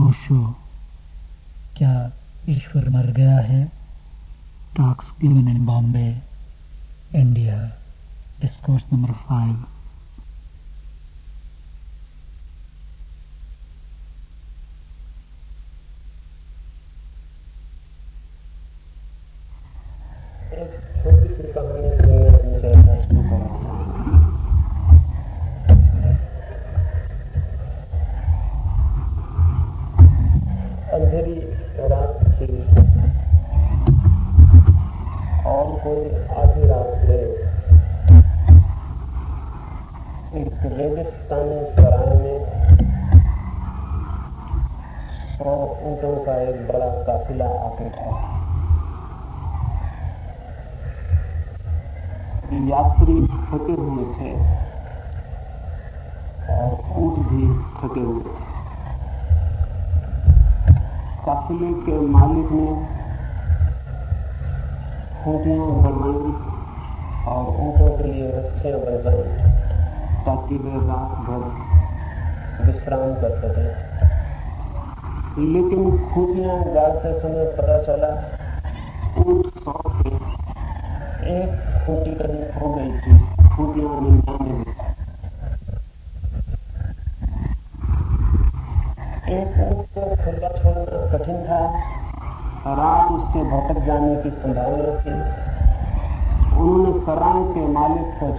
ओशो। क्या ईश्वर मर गया है? Talks given in Bombay India discourse number five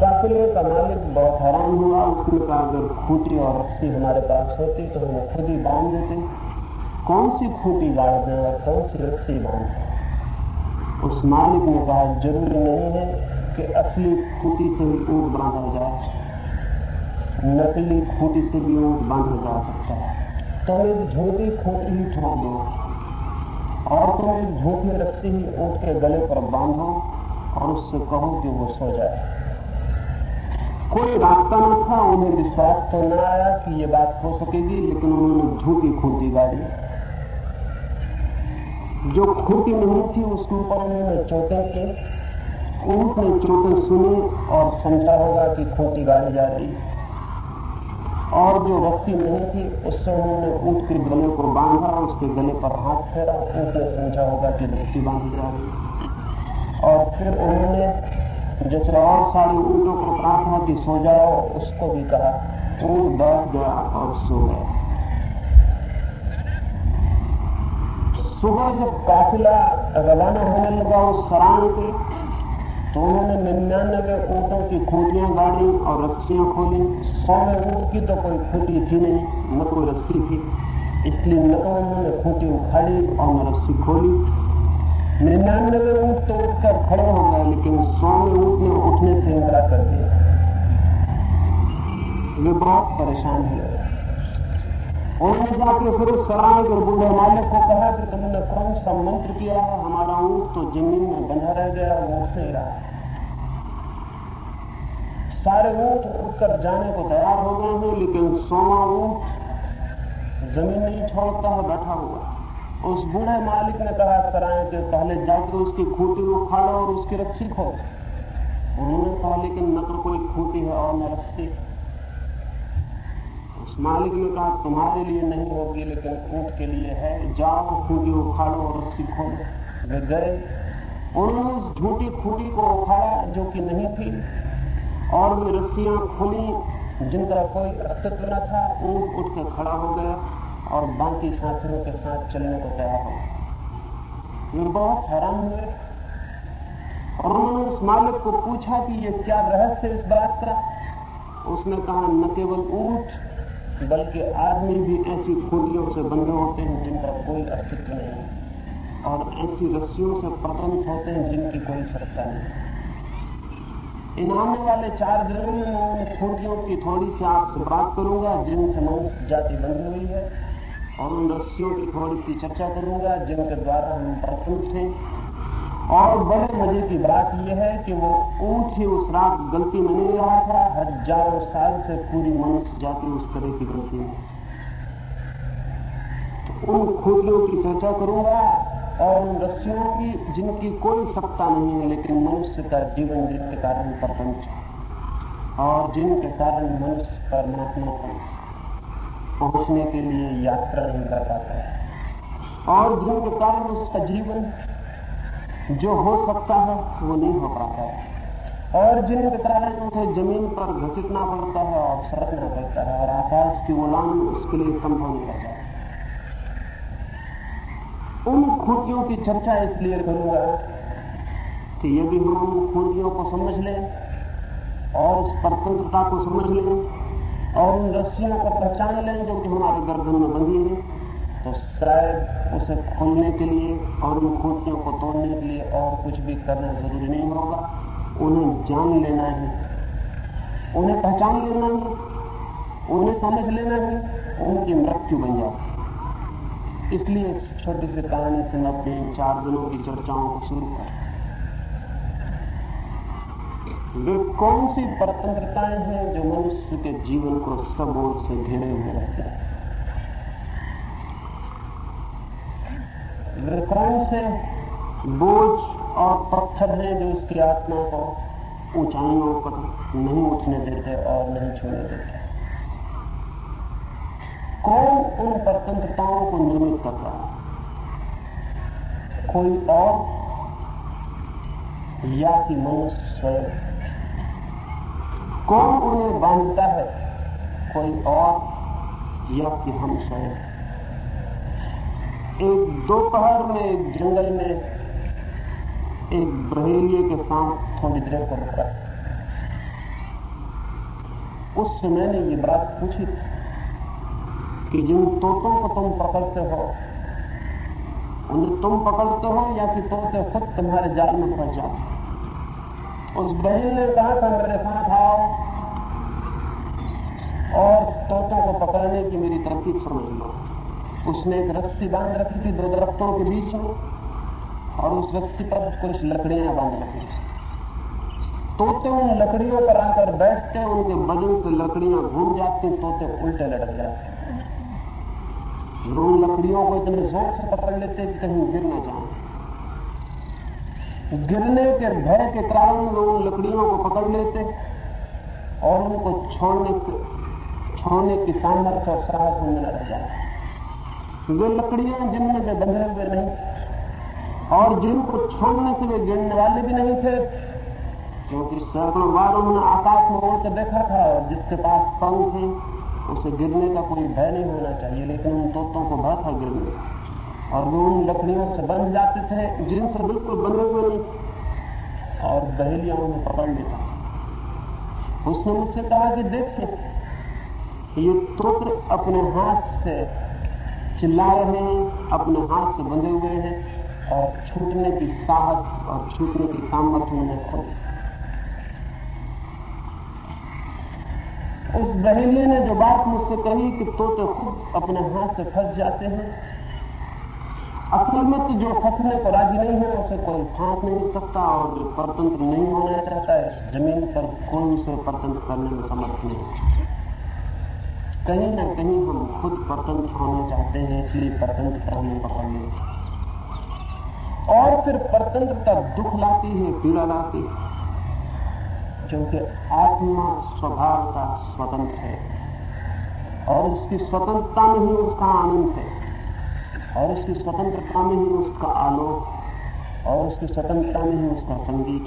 काफिले का मालिक बहुत हैरान हुआ, उसने कहा, अगर खूंटी और रस्सी हमारे पास होती तो हम खुद ही बाँध देते। कौन सी खूंटी गाड़ दें और कौन सी रस्सी बाँध उस मालिक ने कहा, ज़रूरी नहीं है कि असली खूंटी से ही ऊँट बांधा जाए। नकली खूंटी से भी ऊँट बांधा जा सकता है। तो एक झूठी खूंटी ही छोड़ दो और तुम एक झूठी रस्सी ही ऊँट के गले पर बांधो और उससे कहो कि वो सो जाए। कोई रास्ता न था उन्हें विश्वास तो न आया कि ये बात हो सकेगी, लेकिन उन्होंने झूठी खूंटी गाड़ी। जो खूंटी नहीं थी, उसके ऊपर उन्होंने चोटें की। ऊँट ने चोटें सुनी और समझा होगा कि खूंटी गाड़ी जा रही और जो रस्सी नहीं थी, उससे उन्होंने ऊँट के गले को बांधा, उसके गले पर हाथ फेरा। ने समझा होगा कि रस्सी बांधी जा रही और फिर उन्होंने जिस और सारे ऊँटों को प्रार्थना की, सो जाओ, उसको भी कहा ऊँट बैठ गया और सो। गया सुबह जब काफिला रवाना होने लगा उस सराय के तो उन्होंने निन्यानबे ऊँटों की खूंटियाँ गाड़ी और रस्सियाँ खोली। सौ में ऊँट की तो कोई खूंटी थी नहीं, न कोई रस्सी थी। इसलिए न तो उन्होंने खूंटी उखाड़ी और रस्सी खोली। निन्यानवे ऊँट तो उठकर खड़े हो गए, लेकिन से इंकरा कर दिया वे बहुत परेशान हुए उन्होंने जाके फिर उस सराय के बूढ़े मालिक को कहा कि तुमने कौन सा मंत्र किया है? हमारा ऊँट तो ज़मीन में बंधा रह गया वो उठ नहीं रहा। सारे ऊँट उठकर जाने को तैयार हो गए हैं, लेकिन सोमा ऊँट ज़मीन नहीं छोड़ता है बैठा हुआ। उस बूढ़े मालिक ने कहा, सराय के पहले जाकर उसकी खूंटी को खाड़ो और उसकी रस्सी खो। उन्होंने कहा लेकिन न तो कोई खूंटी है और न रस्सी उस मालिक ने कहा, तुम्हारे लिए नहीं होगी, लेकिन ऊँट के लिए है। जाओ, खूंटी उखाड़ो और रस्सी खोलो। वे गए। उन्होंने उस झूठी खूंटी को उखाड़ा जो कि नहीं थी। और वे रस्सियाँ खुली जिनका कोई अस्तित्व न था, ऊट उठ के खड़ा हो गया और बाकी साथियों के साथ चलने को तैयार हो वे बहुत हैरान हुए। और उन्होंने उस मालिक को पूछा कि ये क्या रहस्य इस बात का? उसने कहा, न केवल ऊँट, बल्कि आदमी भी ऐसी खूलियों से बंधे होते हैं जिनका कोई अस्तित्व नहीं और ऐसी रस्सियों से प्रतंत होते हैं जिनकी कोई सत्ता नहीं इन आने वाले चार दिनों में मैं उन खूंटियों की थोड़ी सी आपसे बात करूँगा, जिनसे मनुष्य जाति बनी हुई है, और उन रस्सियों की थोड़ी सी चर्चा करूँगा, जिनके द्वारा हम प्रस्तुत थे और बड़े मज़े की बात यह है कि वो ऊँट ही उस रात गलती में नहीं रहा था हज़ारों साल से पूरी मनुष्य जाति उस तरह की गलती में। तो उन खूबियों की चर्चा करूँगा और उन रस्सियों की जिनकी कोई सत्ता नहीं है, लेकिन मनुष्य का जीवन जिनके कारण प्रपंच और जिनके कारण मनुष्य परमात्मा पर पहुँचने के लिए यात्रा नहीं कर पाता है। और जिनके कारण उसका जीवन जो हो सकता है, वो नहीं हो पाता है। और जिनके कारण उसे ज़मीन पर घसीटना पड़ता है और सड़कना पड़ता है और आकाश की उड़ान उसके लिए संभव नहीं रहता। उन खूटियों की चर्चा इसलिए करूँगा कि यदि हम उन खूटियों को समझ लें और उस परतंत्रता को समझ लें और उन रस्सियों को पहचान लें जो कि हमारे गर्दन में बंधी है। तो शायद उसे खोलने के लिए और उन खूटियों को तोड़ने के लिए और कुछ भी करना ज़रूरी नहीं होगा। उन्हें जान लेना है। उन्हें पहचान लेना है। उन्हें समझ लेना है। उनकी मृत्यु बन जाए इसलिए इस छोटी सी कहानी से मैं अपने चार दिनों की चर्चाओं को शुरू कर वे कौन सी परतंत्रताएँ हैं जो मनुष्य के जीवन को सब ओर से घेरे हुए रहते हैं? वे कौन से बोझ और पत्थर हैं जो उसकी आत्मा को ऊंचाइयों पर नहीं उठने देते और नहीं छूने देते कौन उन स्वतंत्रताओं को निर्मित कर रहा है कोई और या कि मनुष्य कौन उन्हें बांधता है कोई और या कि हम स्वयं एक दोपहर में एक जंगल में एक बहेलिए के साथ थोड़ी देर को रुका। उससे मैंने ये बात पूछी कि जिन तोतों को तुम पकड़ते हो, उन्हें तुम पकड़ते हो या कि तोते खुद तुम्हारे जाल में फंस जाते उस बहन ने कहा था मेरे साथ आओ और तोतों को पकड़ने की मेरी तरकीब समझ लो। उसने एक रस्सी बाँध रखी थी, दो दरख्तों के बीच में, और उस रस्सी पर कुछ लकड़ियाँ बाँध रखी थी। तोते उन लकड़ियों पर आकर बैठते, उनके बदन से लकड़ियाँ घूम जाती, तोते उल्टे लटक जाते। उन लकड़ियों को इतने ज़ोर से पकड़ लेते कि कहीं गिर न जाए। गिरने के भय के कारण उन लकड़ियों को पकड़ लेते, और उनको छोड़ने छोड़ने की सामर्थ्य और साहस न रह जाए वे लकड़ियाँ जिनमें वे बंधे हुए नहीं और जिनको छोड़ने से वे गिरने वाले भी नहीं थे, क्योंकि सैकड़ों बार उन्होंने आकाश में उड़ के देखा था जिसके पास पंख थे, उसे गिरने का कोई भय नहीं होना चाहिए, लेकिन उन तोतों को भय था गिरने। और वो उन लकड़ियों से बंध जाते थे, जिनसे बिल्कुल बंधे हुए नहीं और बहेलियाँ उन्हें पकड़ लेता। उसने मुझसे कहा कि देखिए, ये तोत्र अपने हाथ से चिल्ला रहे हैं, अपने हाथ से बंधे हुए हैं और छूटने की साहस और छूटने की सामर्थ्य उन्हें खुद उस बहेली ने जो बात मुझसे कही कि तोते खुद अपने हाथ से फंस जाते हैं, असल में तो जो फंसने को राज़ी नहीं है, उसे कोई फांस नहीं सकता और जो परतंत्र नहीं होना चाहता है ज़मीन पर कोई उसे परतंत्र करने में समर्थ नहीं। कहीं ना कहीं हम खुद स्वतंत्र होना चाहते हैं इसलिए स्वतंत्रता हमें पकड़ लेते और फिर स्वतंत्रता दुख लाती है, पीड़ा लाती है, क्योंकि आत्मा स्वभाव का स्वतंत्र है। और उसकी स्वतंत्रता में ही उसका आनंद है। और उसकी स्वतंत्रता में ही उसका आलोक और उसकी स्वतंत्रता में ही उसका संगीत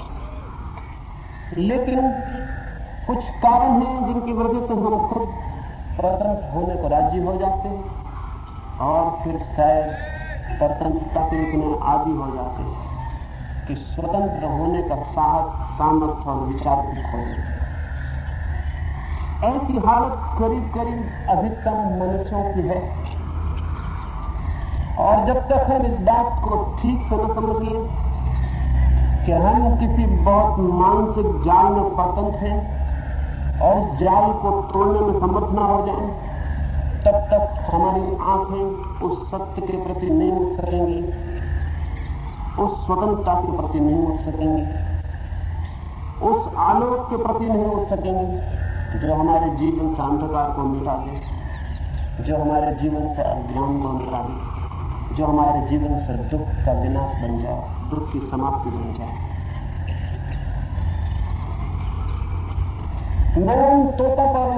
लेकिन कुछ कारण हैं जिनकी वजह से हम खुद स्वतंत्र होने को राज़ी हो जाते हैं और फिर शायद स्वतंत्रता के इतने आदि हो जाते हैं कि स्वतंत्र होने का साहस, सामर्थ्य और विचार खो ऐसी हालत करीब करीब अधिकतम मनुष्यों की है। और जब तक हम इस बात को ठीक से न समझ लें कि हम किसी बहुत मानसिक जाल में स्वतंत्र हैं और जाल को तोड़ने में समर्थ न हो जाए, तब तक हमारी आँखें उस सत्य के प्रति नहीं उठ सकेंगी, उस स्वतंत्रता के प्रति नहीं उठ सकेंगे, उस आलोक के प्रति नहीं उठ सकेंगे, जो हमारे जीवन से अंधकार को मिटा दे, जो हमारे जीवन से अज्ञान को मिटा दे, जो हमारे जीवन से दुख का विनाश बन जाए, दुख की समाप्ति बन जाए। उन तोता पर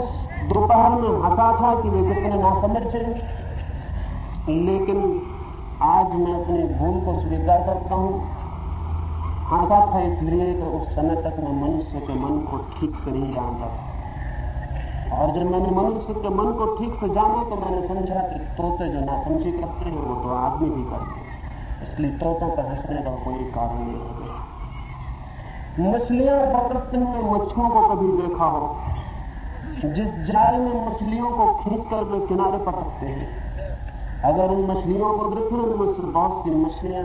दोपहर में हंसा था कि वे कितने नासमझ थे लेकिन आज मैं अपने भूल को स्वीकार करता हूँ हंसा था इसलिए कि उस समय तक मैं मनुष्य के मन को ठीक से नहीं जानता और जब मैंने मनुष्य के मन को ठीक से जाना तो मैंने समझा कि तोते जो नासमझी करते हैं वो तो आदमी भी करते हैं इसलिए तोतों पर हंसने का कोई कारण नहीं हो मछलियाँ पकड़ते हुए मच्छुओं को कभी देखा हो। जिस जाल में मछलियों को खींच कर वे किनारे रखते हैं, अगर उन मछलियों को देखें तो बहुत सी मछलियाँ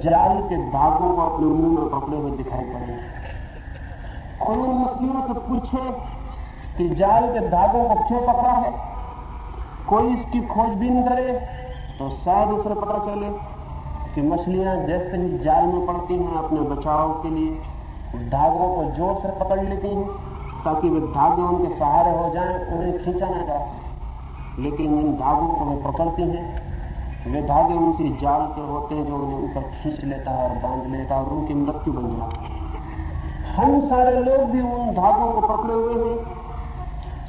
जाल के धागों को अपने मुँह में पकड़े हुए दिखाई पड़े कोई उन मछलियों से पूछे कि जाल के धागों को क्यों पकड़ा है? कोई इसकी खोजबीन करे तो शायद उसे पता चले कि मछलियाँ जैसे ही जाल में पड़ती हैं अपने बचाव के लिए। धागों को ज़ोर से पकड़ लेती हैं, ताकि वे धागे उनके सहारे हो जाएँ उन्हें खींचा ना जा लेकिन इन धागों को वे पकड़ती हैं, वे धागे उनसे जाल के होते हैं जो उन्हें ऊपर खींच लेता है और बाँध लेता है और उनकी मृत्यु बन जाती है। हम सारे लोग भी उन धागों को पकड़े हुए हैं।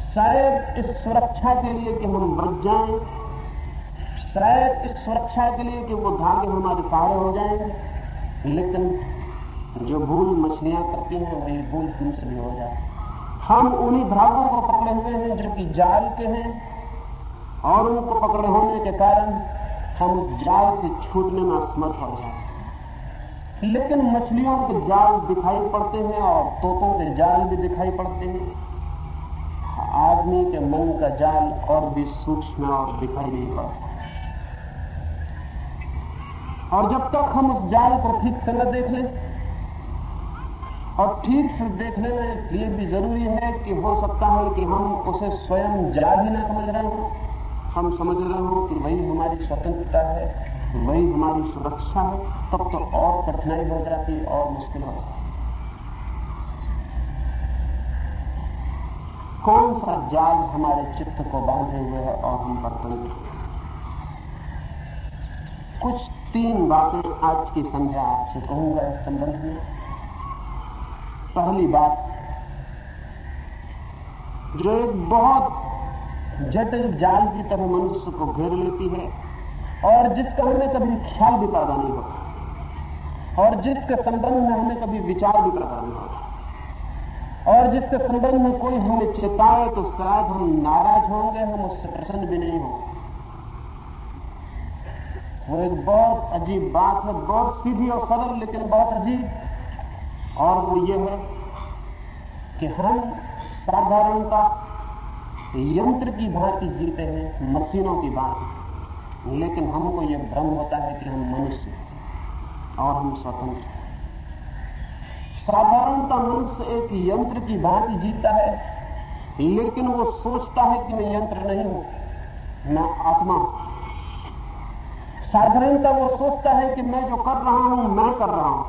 शायद इस सुरक्षा के लिए कि हम बच जाएँ, शायद इस सुरक्षा के लिए कि वो धागे हमारे सहारे हो जाएँगे लेकिन जो भूल मछलियाँ करती हैं, वही भूल हमसे भी हो जाती हम उन्हीं धागों को पकड़े हुए हैं, जो कि जाल के हैं, और उनको पकड़े होने के कारण हम उस जाल से छूटने में असमर्थ हो जाते लेकिन मछलियों के जाल दिखाई पड़ते हैं, और तोतों के जाल भी दिखाई पड़ते हैं। आदमी के मन का जाल और भी सूक्ष्म और दिखाई नहीं पड़ता। और जब तक हम उस जाल को ठीक से न देख लें और ठीक से देखने में ये भी ज़रूरी है कि हो सकता है कि हम उसे स्वयं जाल ही ना समझ रहे हो। हम समझ रहे हो कि वही हमारी स्वतंत्रता है, वही हमारी सुरक्षा है, तब तो और कठिनाई हो जाती है, और मुश्किल हो जाती कौन सा जाल हमारे चित्त को बांधे हुए है और हम तंत्र कुछ तीन बातें आज की संध्या आपसे कहूँगा इस संबंध में। पहली बात। जो एक बहुत जटिल जाल की तरह मनुष्य को घेर लेती है और जिसका हमें कभी ख्याल भी पैदा नहीं होता, और जिसके संबंध में हमें कभी विचार भी पैदा नहीं होता, और जिसके संबंध में कोई हमें चेताए तो शायद हम नाराज़ होंगे, हम उससे प्रसन्न भी नहीं होंगे। वो एक बहुत अजीब बात है, बहुत सीधी और सरल, लेकिन बहुत अजीब और वो ये है कि हम साधारणता यंत्र की भांति जीते हैं, मशीनों की भांति। लेकिन हमको ये भ्रम होता है कि हम मनुष्य और हम स्वतंत्र साधारणता मनुष्य एक यंत्र की भांति जीता है, लेकिन वो सोचता है कि मैं यंत्र नहीं हूँ, मैं आत्मा साधारणता वो सोचता है कि मैं जो कर रहा हूँ, मैं कर रहा हूँ।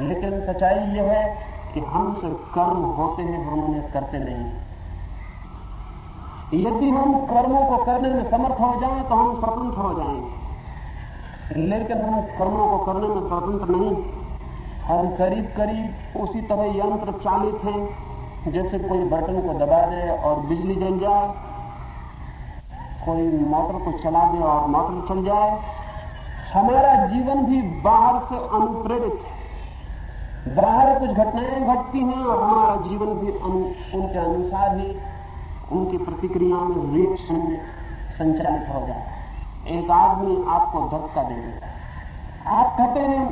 लेकिन सच्चाई यह है कि हम सिर्फ़ कर्म होते हैं, हम उन्हें करते नहीं यदि हम कर्मों को करने में समर्थ हो जाएँ तो हम स्वतंत्र हो जाएँगे। लेकिन हम कर्मों को करने में स्वतंत्र नहीं हम करीब करीब उसी तरह यंत्र चालित हैं, जैसे कोई बटन को दबा दे और बिजली जल जाए, कोई मोटर को चला दे और मोटर चल जाए। हमारा जीवन भी बाहर से अनुप्रेरित है। बाहर कुछ घटनाएँ घटती हैं और हमारा जीवन भी अनु, उनके अनुसार ही उनकी प्रतिक्रियाओं में रिएक्शन में संचालित हो जाता है। एक आदमी आपको धक्का दे देता आप हैं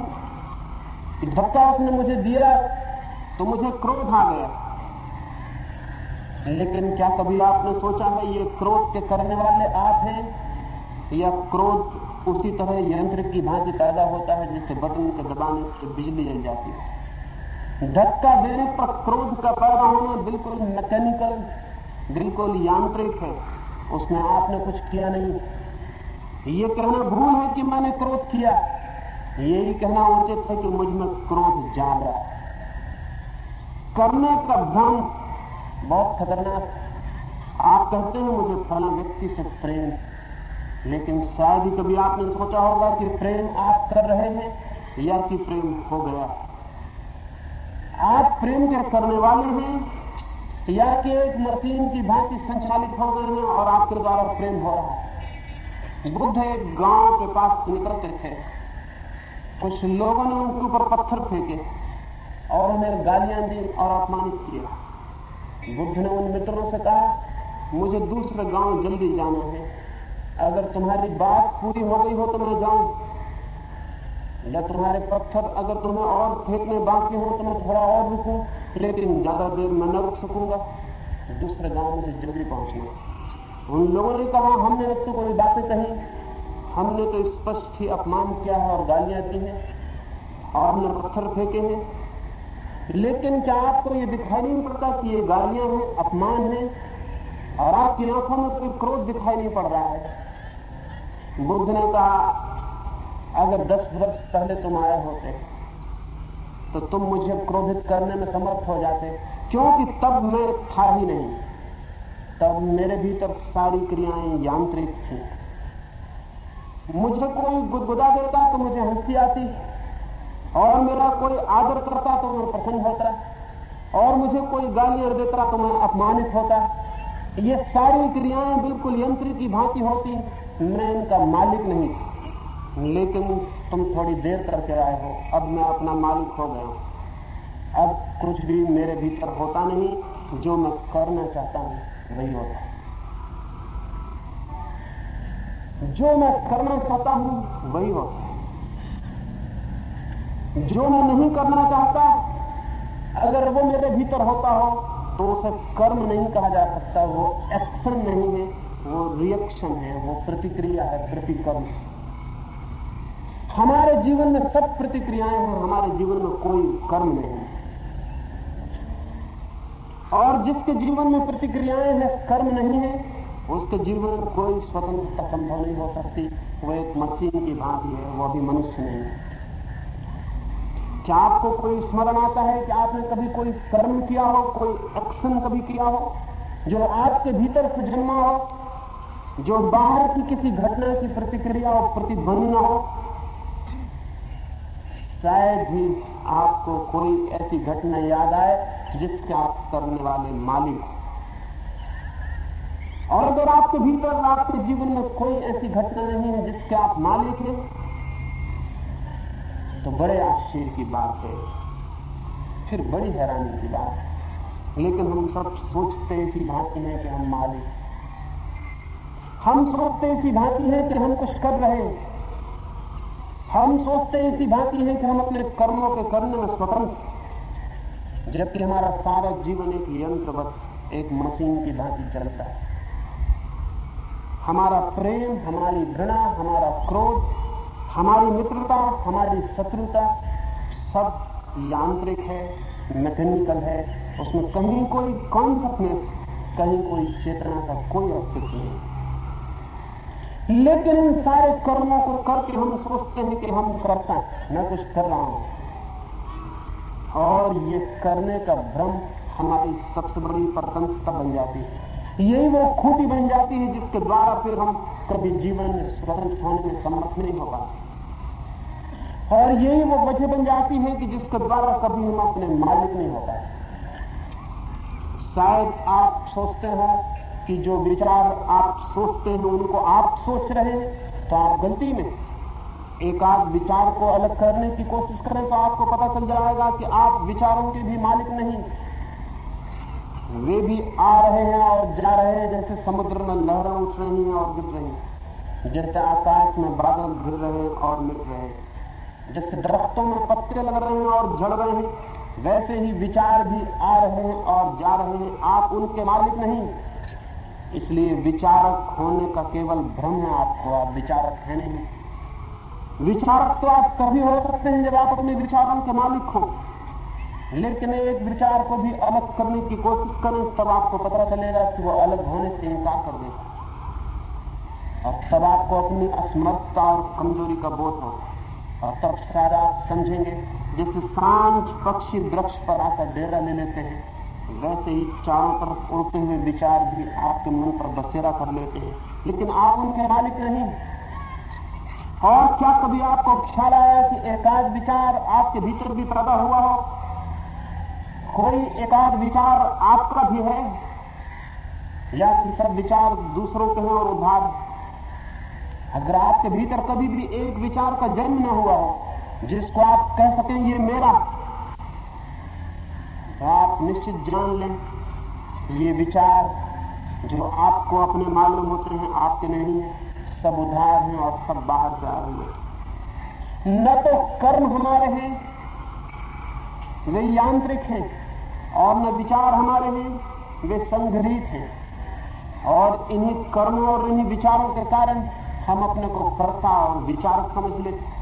धक्का उसने मुझे दिया तो मुझे क्रोध आ गया। लेकिन क्या कभी आपने सोचा है ये क्रोध के करने वाले आप हैं? या क्रोध उसी तरह यंत्र की भांति पैदा होता है जिससे बटन के दबाने से बिजली जल जाती है? धक्का देने पर क्रोध का पैदा होना बिल्कुल मैकेनिकल बिल्कुल यांत्रिक है। उसमें आपने कुछ किया नहीं। ये कहना भूल है कि मैंने क्रोध किया। यही कहना उचित है कि मुझमें क्रोध रहा करने का भ्रम बहुत खतरनाक। आप कहते हैं मुझे फला व्यक्ति से प्रेम, लेकिन शायद ही कभी आपने सोचा होगा कि प्रेम आप कर रहे हैं या कि प्रेम हो गया। आप प्रेम के करने वाले हैं। या कि एक मशीन की भांति संचालित हो गए हैं और आपके द्वारा प्रेम हो रहा है। बुद्ध एक गाँव के पास निकलते थे। कुछ लोगों ने उनके ऊपर पत्थर फेंके और उन्हें गालियाँ दी और अपमानित किया। बुद्ध ने उन मित्रों से कहा, मुझे दूसरे गाँव जल्दी जाना है। अगर तुम्हारी बात पूरी हो गई हो तो मैं जाऊँ। या तुम्हारे पत्थर, अगर तुम्हें और फेंकने बाकी हो तो मैं थोड़ा और रुकूं, लेकिन ज़्यादा देर मैं न रुक सकूँगा दूसरे गाँव मुझे जल्दी पहुँचना उन लोगों ने कहा, हमने तो कोई बातें कही, हमने तो स्पष्ट ही अपमान किया है और गालियाँ दी हैं, और हमने पत्थर फेंके हैं। लेकिन क्या आपको ये दिखाई नहीं पड़ता कि ये गालियाँ हैं, अपमान है, और आपकी आँखों में कोई क्रोध दिखाई नहीं पड़ रहा है? बुद्ध ने कहा अगर दस वर्ष पहले तुम आए होते तो तुम मुझे क्रोधित करने में समर्थ हो जाते, क्योंकि तब मैं था ही नहीं। तब मेरे भीतर सारी क्रियाएँ यांत्रिक थी। मुझे कोई गुदगुदा देता तो मुझे हँसी आती, और मेरा कोई आदर करता तो मैं प्रसन्न होता, और मुझे कोई गालियाँ देता तो मैं अपमानित होता। ये सारी क्रियाएँ बिल्कुल यंत्र की भांति होती, मैं इनका मालिक नहीं लेकिन तुम थोड़ी देर करके आए हो। अब मैं अपना मालिक हो गया हूँ। अब कुछ भी मेरे भीतर होता नहीं, जो मैं करना चाहता हूँ, वही होता है। जो मैं करना चाहता हूँ, वही होता है। जो मैं नहीं करना चाहता, अगर वो मेरे भीतर होता हो तो उसे कर्म नहीं कहा जा सकता। वो एक्शन नहीं है, वो रिएक्शन है, वो प्रतिक्रिया है, प्रतिकर्म। हमारे जीवन में सब प्रतिक्रियाएँ हैं, हमारे जीवन में कोई कर्म नहीं। और जिसके जीवन में प्रतिक्रियाएँ हैं, कर्म नहीं है, उसके जीवन में कोई स्वतंत्रता संभव नहीं हो सकती। वो एक मशीन की भांति है वो भी मनुष्य नहीं है। क्या आपको कोई स्मरण आता है कि आपने कभी कोई कर्म किया हो, कोई एक्शन कभी किया हो, जो आपके भीतर से जन्मा हो, जो बाहर की किसी घटना की प्रतिक्रिया और प्रतिध्वनि ना हो? शायद ही आपको कोई ऐसी घटना याद आए जिसके आप करने वाले मालिक और अगर आपके भीतर आपके जीवन में कोई ऐसी घटना नहीं है जिसके आप मालिक हैं तो बड़े आश्चर्य की बात है। फिर बड़ी हैरानी की बात है। लेकिन हम सब सोचते इसी भांति हैं कि हम मालिक हम सोचते इसी भांति हैं कि हम कुछ कर रहे हैं। हम सोचते हैं, इसी भांति है कि हम अपने कर्मों के करने में स्वतंत्र जबकि हमारा सारा जीवन एक यंत्रवत एक मशीन की भांति चलता है। हमारा प्रेम, हमारी घृणा, हमारा क्रोध, हमारी मित्रता, हमारी शत्रुता सब यांत्रिक है, मैकेनिकल है। उसमें कहीं कोई कॉन्सियसनेस कहीं कोई चेतना का कोई अस्तित्व नहीं। लेकिन इन सारे कर्मों को करके हम सोचते हैं कि हम करता मैं कुछ कर रहा हूँ। और ये करने का भ्रम हमारी सबसे बड़ी प्रतंत्रता बन जाती है। यही वो खूटी बन जाती है जिसके द्वारा फिर हम कभी जीवन में स्वतंत्र होने में समर्थ नहीं हो पाते। और यही वो वजह बन जाती है कि जिसके द्वारा कभी हम अपने मालिक नहीं होता शायद आप सोचते हो कि जो विचार आप सोचते हैं, उनको आप सोच रहे हैं तो आप गलती में एक आध विचार को अलग करने की कोशिश करें तो आपको पता चल जाएगा कि आप विचारों के भी मालिक नहीं। वे भी आ रहे हैं और जा रहे हैं, जैसे समुद्र में लहरें उठ रही हैं और गिर रही हैं। जैसे आकाश में बादल घिर रहे हैं और मिट रहे हैं। जैसे दरख्तों में पत्ते लग रहे हैं और झड़ रहे हैं, वैसे ही विचार भी आ रहे हैं और जा रहे हैं। आप उनके मालिक नहीं। इसलिए विचारक होने का केवल भ्रम है आपको, आप विचारक है नहीं। विचारक तो आप तभी हो सकते हैं जब आप अपने विचारों के मालिक हो। लेकिन एक विचार को भी अलग करने की कोशिश करें, तब आपको पता चलेगा कि वो अलग होने से इनकार कर देगा। और तब आपको अपनी असमर्थता और कमज़ोरी का बोध हो और तब सारा समझेंगे, जैसे साँझ पक्षी वृक्ष पर आकर डेरा ले लेते हैं। वैसे ही चारों तरफ़ उड़ते हुए विचार भी आपके मन पर बसेरा कर लेते हैं। लेकिन आप उनके मालिक नहीं। और क्या कभी आपको ख्याल आया कि एकाध विचार आपके भीतर भी पैदा हुआ हो? कोई एकाध विचार आपका भी है? या कि सब विचार दूसरों के हैं और उधार? अगर आपके भीतर कभी भी एक विचार का जन्म न हुआ हो, जिसको आप कह सकें, ये मेरा आप निश्चित जान लें। ये विचार जो आपको अपने मालूम होते हैं, आपके नहीं है, सब उधार हैं और सब बाहर जा रहे हैं। न तो कर्म हमारे हैं, वे यांत्रिक हैं, और न विचार हमारे हैं, वे संग्रहित हैं। और इन्हीं कर्मों और इन्हीं विचारों के कारण हम अपने को कर्ता और विचारक समझ लेते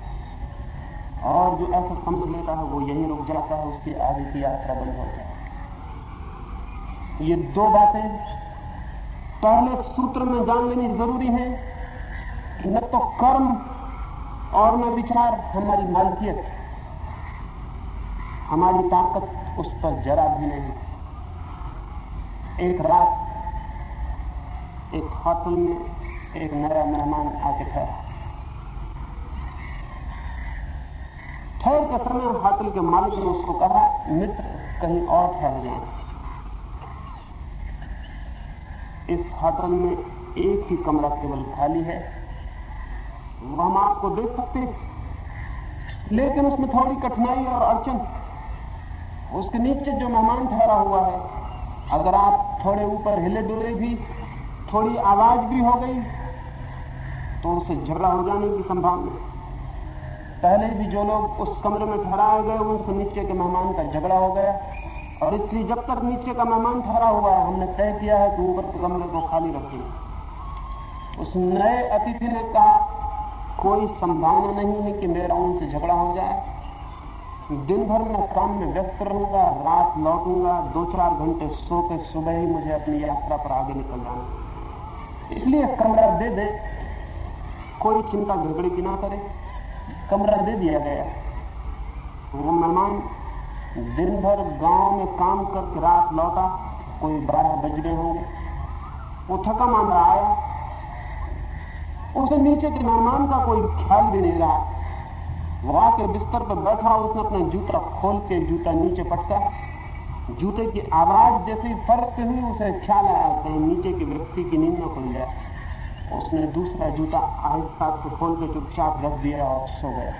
और जो ऐसा समझ लेता है, वो यही रुक जाता है, उसकी आगे की यात्रा बंद हो जाती ये दो बातें पहले सूत्र में जान लेनी ज़रूरी है। न तो कर्म और न विचार हमारी मालकियत। हमारी ताकत उस पर जरा भी नहीं। एक रात, एक होटल में एक नया मेहमान आके ठहरा। ठहर के समय होटल के मालिक ने उसको कहा, मित्र, कहीं और ठहर जाए इस होटल में एक ही कमरा केवल खाली है। वो हम आपको देख सकते हैं। लेकिन उसमें थोड़ी कठिनाई और अड़चन। उसके नीचे जो मेहमान ठहरा हुआ है, अगर आप थोड़े ऊपर हिले डुले भी, थोड़ी आवाज़ भी हो गई तो उसे झगड़ा हो जाने की संभावना पहले भी जो लोग उस कमरे में ठहराए गए उनसे नीचे के मेहमान का झगड़ा हो गया। और इसलिए जब तक नीचे का मेहमान ठहरा हुआ है, हमने तय किया है कि ऊपर के कमरे को खाली रखेंगे। उस नए अतिथि ने कहा, कोई संभावना नहीं है कि मेरा उनसे झगड़ा हो जाए। दिन भर मैं काम में व्यस्त रहूँगा, रात लौटूँगा, दो चार घंटे सो के सुबह ही मुझे अपनी यात्रा पर आगे निकल जाना इसलिए कमरा दे दे। कोई चिंता झगड़े की ना करे। कमरा दे दिया गया वो मेहमान दिन भर गाँव में काम करके रात लौटा, कोई बारह बज गए होंगे। वो थका मांदा आया। उसे नीचे के मेहमान का कोई ख्याल भी नहीं रहा। वो आके बिस्तर पर बैठा उसने अपना जूता खोल के जूता नीचे पटका। जूते की आवाज़ जैसे फर्श पे हुई, उसे ख्याल आया कहीं नीचे के व्यक्ति की नींद खुल जाए। उसने दूसरा जूता आहिस्ता से खोल के चुपचाप रख दिया और सो गया।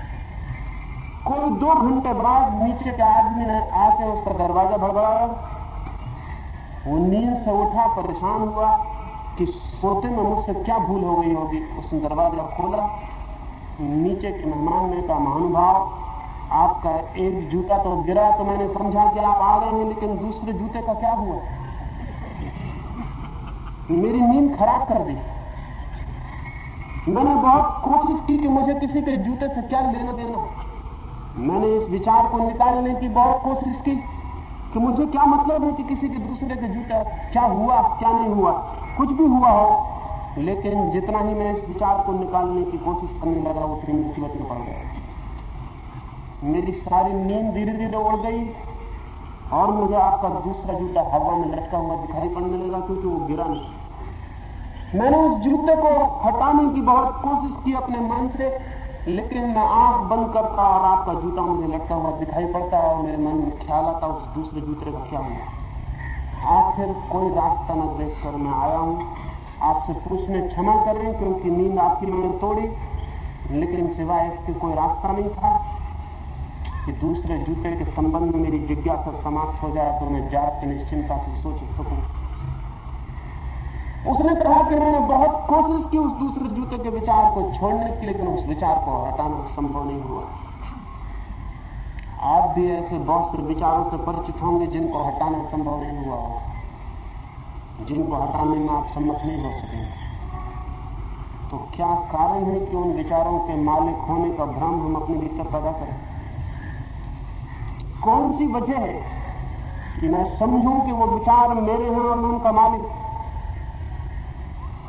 कोई दो घंटे बाद नीचे के आदमी ने आके उसका दरवाज़ा भड़बड़ाया वो नींद से उठा, परेशान हुआ कि सोते में मुझसे क्या भूल हो गई होगी। उसने दरवाज़ा खोला। नीचे के मेहमान ने कहा, महानुभाव, आपका एक जूता तो गिरा तो मैंने समझा कि आप आ गए हैं, लेकिन दूसरे जूते का क्या हुआ? मेरी नींद खराब कर दी। मैंने बहुत कोशिश की कि मुझे किसी के जूते से क्या लेना देना मैंने इस विचार को निकालने की बहुत कोशिश की कि मुझे क्या मतलब है कि किसी के दूसरे के जूता क्या हुआ, क्या नहीं हुआ। कुछ भी हुआ हो, लेकिन जितना ही मैं इस विचार को निकालने की कोशिश करने लगा, उतनी मुसीबत में पड़ गया मेरी सारी नींद धीरे धीरे उड़ गई और मुझे आपका दूसरा जूता हवा में लटका हुआ दिखाई पड़ने लगा, क्योंकि वो गिरा नहीं। मैंने उस जूते को हटाने की बहुत कोशिश की अपने मन से लेकिन मैं आँख बंद करता और आपका जूता मुझे लटका हुआ दिखाई पड़ता है और मेरे मन में ख्याल आता उस दूसरे जूते का क्या हुआ आखिर कोई रास्ता न देख कर मैं आया हूँ। आपसे पूछने क्षमा कर रहे क्योंकि नींद आपकी मैंने तोड़ी। लेकिन सिवाय इसके कोई रास्ता नहीं था कि दूसरे जूते के संबंध में मेरी जिज्ञासा समाप्त हो जाए तो मैं जाकर निश्चिंता से सोच सकूँ। उसने कहा कि मैंने बहुत कोशिश की उस दूसरे जूते के विचार को छोड़ने की, लेकिन उस विचार को हटाना संभव नहीं हुआ। आप भी ऐसे बहुत से विचारों से परिचित होंगे जिनको हटाना संभव नहीं हुआ हो जिनको हटाने में आप सम्मत नहीं हो सकेंगे। तो क्या कारण है कि उन विचारों के मालिक होने का भ्रम हम अपने भीतर पैदा करें? कौन सी वजह है कि मैं समझूं कि वो विचार मेरे हैं और उनका मालिक?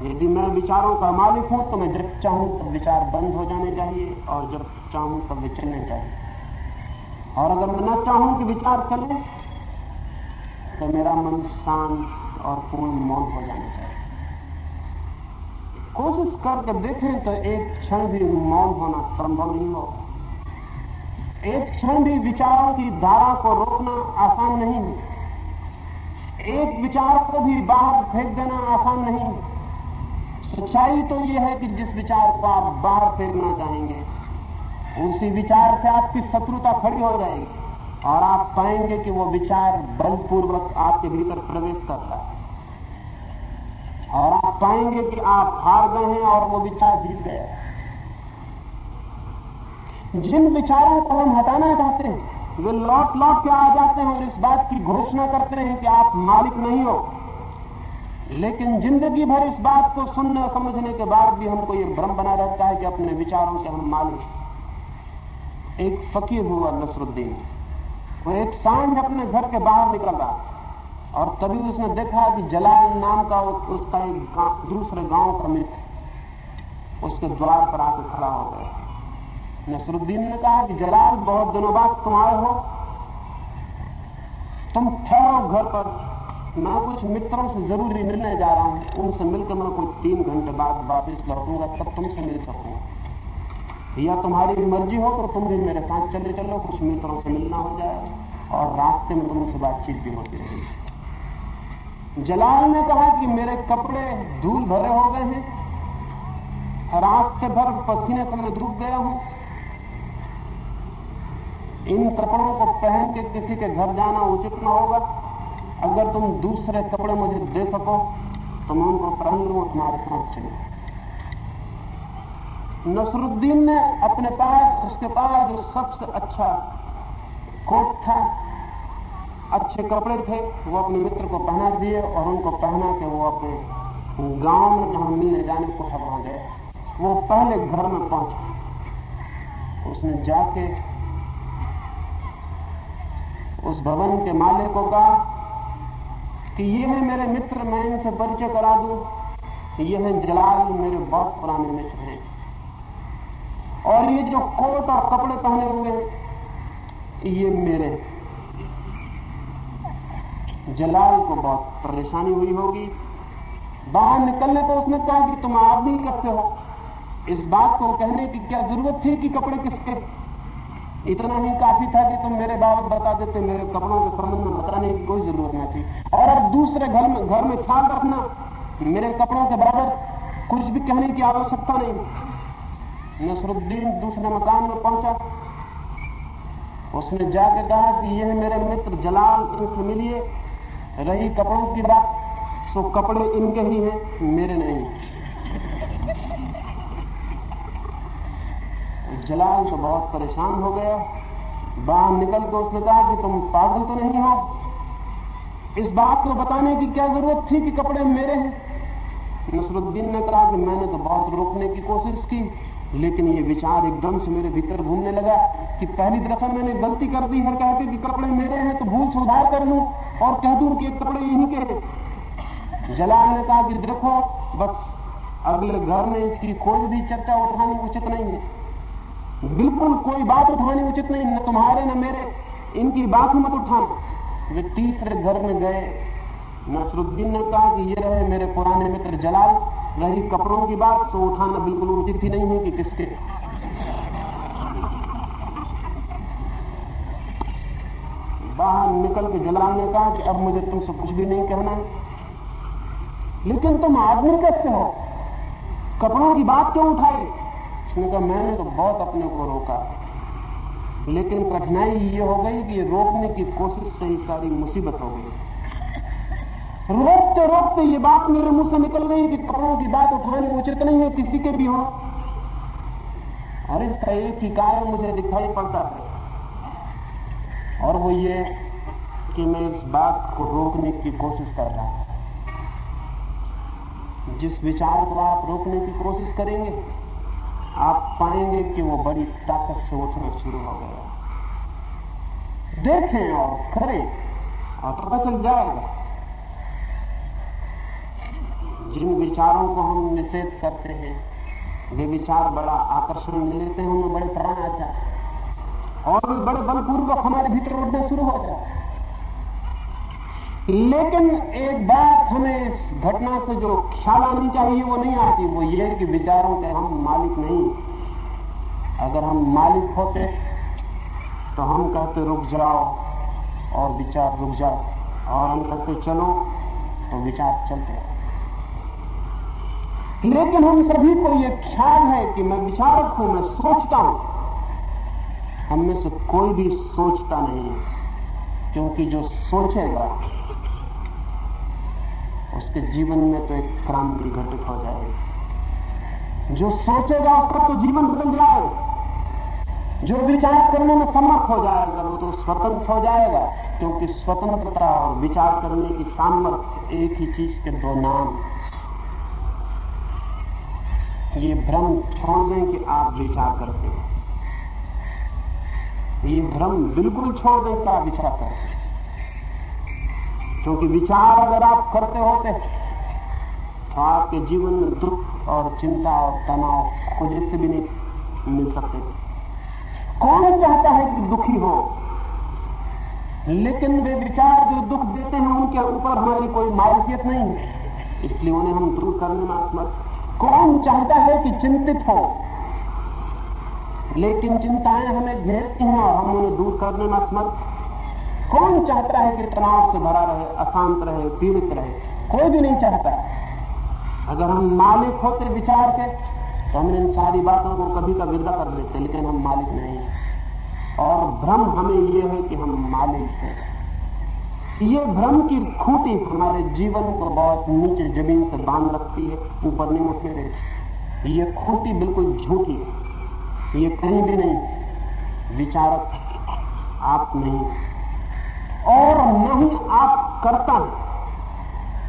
यदि मैं विचारों का मालिक हूँ तो मैं जब चाहूँ, तब विचार बंद हो जाने चाहिए और जब चाहूँ, तब वे चलने चाहिए। और अगर मैं न चाहूँ कि विचार चले तो मेरा मन शांत और पूर्ण मौन हो जाना चाहिए। कोशिश करके देखें तो एक क्षण भी मौन होना संभव नहीं होगा एक क्षण भी विचारों की धारा को रोकना आसान नहीं। है एक विचार को भी बाहर फेंक देना आसान नहीं। है सच्चाई तो यह है कि जिस विचार को आप बाहर फेंकना चाहेंगे उसी विचार से आपकी शत्रुता खड़ी हो जाएगी और आप पाएँगे कि वो विचार बलपूर्वक आपके भीतर प्रवेश करता है। और आप पाएँगे कि आप हार गए हैं और वो विचार जीत गए जिन विचारों को हम हटाना चाहते हैं, वे लौट लौट के आ जाते हैं और इस बात की घोषणा करते हैं कि आप मालिक नहीं हो। लेकिन ज़िंदगी भर इस बात को सुनने और समझने के बाद भी हमको ये भ्रम बना रहता है कि अपने विचारों से हम मालिक एक फकीर हुआ नसरुद्दीन। वो एक साँझ अपने घर के बाहर निकल रहा और तभी उसने देखा कि जलाल नाम का उसका एक गाँव, दूसरे गाँव का मित्र उसके द्वार पर आकर खड़ा हो गया। नसरुद्दीन ने कहा कि जलाल, बहुत दिनों बाद तुम आए हो। तुम ठहरो घर पर। मैं कुछ मित्रों से ज़रूरी मिलने जा रहा हूँ। उनसे मिलकर मैं कोई तीन घंटे बाद वापस लौटूँगा तब तुमसे मिल सकूँगा या तुम्हारी मर्ज़ी हो तो तुम भी मेरे साथ चले चलो, कुछ मित्रों से मिलना हो जाए, और रास्ते में तुमसे बातचीत भी होती रहेगी जलाल ने कहा कि मेरे कपड़े धूल भरे हो गए हैं, रास्ते भर पसीने से मैं डूब गया हूँ। इन कपड़ों को पहन के किसी के घर जाना उचित न होगा। अगर तुम दूसरे कपड़े मुझे दे सको तो मैं उनको पहन लू तुम्हारे साथ चले। नसरुद्दीन ने अपने पास, उसके पास जो सबसे अच्छा कोट था, अच्छे कपड़े थे, वो अपने मित्र को पहना दिए और उनको पहना के वो अपने गाँव में जहाँ मिलने जाने को वहाँ गए। वो पहले घर में पहुँचा। उसने जाके उस भवन के मालिक को कहा कि ये है मेरे मित्र, मैं इनसे परिचय करा दूँ ये है जलाल, मेरे बहुत पुराने मित्र हैं। और ये जो कोट और कपड़े पहने हुए हैं, ये मेरे जलाल को बहुत परेशानी हुई होगी। बाहर निकलने तो उसने कहा कि तुम आदमी कैसे हो? इस बात को कहने की क्या ज़रूरत थी कि कपड़े किसके? इतना ही काफ़ी था कि तुम मेरे बाबत बता देते, मेरे कपड़ों के संबंध में बताने की कोई ज़रूरत नहीं थी। दूसरे घर में घर में ख्याल रखना मेरे कपड़ों के बराबर कुछ भी कहने की आवश्यकता नहीं। नसरुद्दीन दूसरे मकान में पहुँचा। उसने जाके कहा कि यह मेरे मित्र जलाल इनसे मिलिए। रही कपड़ों की बात, सो कपड़े इनके ही हैं, मेरे नहीं। जलाल तो बहुत परेशान हो गया। बाहर निकल के उसने कहा कि तुम पागल तो नहीं हो? इस बात को बताने की क्या ज़रूरत थी कि कपड़े मेरे हैं? नसरुद्दीन ने कहा कि मैंने तो बहुत रोकने की कोशिश की, लेकिन ये विचार एकदम से मेरे भीतर घूमने लगा कि पहली दफ़ा मैंने गलती कर दी है कहते कि कपड़े मेरे हैं तो भूल सुधार कर लू और कह दू कि कपड़े यहीं के जलाल ने कहा कि देखो, बस अगले घर में इसकी कोई भी चर्चा उठानी उचित नहीं है। बिल्कुल कोई बात उठानी उचित नहीं न तुम्हारे, न मेरे। इनकी बात मत उठाना। वे तीसरे घर में गए। नसरुद्दीन ने कहा कि ये रहे मेरे पुराने मित्र जलाल। रही कपड़ों की बात सो उठाना बिल्कुल उचित ही नहीं है कि किसके। बाहर निकल के जलाल ने कहा कि अब मुझे तुमसे कुछ भी नहीं कहना लेकिन तुम आदमी कैसे हो? कपड़ों की बात क्यों उठाई? उसने कहा, मैंने तो बहुत अपने को रोका। लेकिन कठिनाई ये हो गई कि रोकने की कोशिश से ही सारी मुसीबत हो गई। रोकते रोकते ये बात मेरे मुँह से निकल गई कि कपड़ों की बात उठाने उचित नहीं है, किसी के भी हो। और इसका एक ही कारण मुझे दिखाई पड़ता है। और वो ये कि मैं इस बात को रोकने की कोशिश कर रहा हूँ। जिस विचार को आप रोकने की कोशिश करेंगे आप पाएँगे कि वो बड़ी ताकत से उठना शुरू हो गया देखें और करें। और पता चल जाएगा। जिन विचारों को हम निषेध करते हैं, वे विचार बड़ा आकर्षण ले लेते हैं, उनमें बड़े प्राण आ जाते और भी बड़े बलपूर्वक हमारे भीतर उठने शुरू हो जाते लेकिन एक बात हमें इस घटना से जो ख्याल आनी चाहिए, वो नहीं आती, वो ये कि विचारों के हम मालिक नहीं अगर हम मालिक होते तो हम कहते, रुक जाओ, और विचार रुक जाओ और हम कहते, चलो तो विचार चलते लेकिन हम सभी को यह ख्याल है कि मैं विचारक हूँ, मैं सोचता हूँ। हम में से कोई भी सोचता नहीं क्योंकि जो सोचेगा उसके जीवन में तो एक क्रांति घटित हो जाएगी। जो सोचेगा उसका तो जीवन बदल जाएगा। जो विचार करने में समर्थ हो जाएगा, वो तो स्वतंत्र हो जाएगा, क्योंकि स्वतंत्रता और विचार करने की सामर्थ्य एक ही चीज़ के दो नाम ये भ्रम छोड़ दें कि आप विचार करते हैं। ये भ्रम बिल्कुल छोड़ दें कि आप विचार करते हैं। क्योंकि विचार अगर आप करते होते तो आपके जीवन में दुख और चिंता और तनाव कुछ इससे भी नहीं मिल सकते। कौन चाहता है कि दुखी हो? लेकिन वे विचार जो दुख देते हैं, उनके ऊपर हमारी कोई मालकियत नहीं। है इसलिए उन्हें हम दूर करने में असमर्थ। कौन चाहता है कि चिंतित हो? लेकिन चिंताएँ हमें घेरती हैं और हम उन्हें दूर करने में असमर्थ। कौन चाहता है कि तनाव से भरा रहे, अशांत रहे, पीड़ित रहे? कोई भी नहीं चाहता। अगर हम मालिक होते विचार के तो हम इन सारी बातों को कभी का विदा कर देते, लेकिन हम मालिक नहीं और भ्रम हमें यह है कि हम मालिक हैं। ये भ्रम की खूटी हमारे जीवन को बहुत नीचे ज़मीन से बाँध रखती है, ऊपर नहीं उठने देती ये खूटी बिल्कुल झूठी है। ये कहीं भी नहीं। विचारक आप नहीं और न ही आप करता। है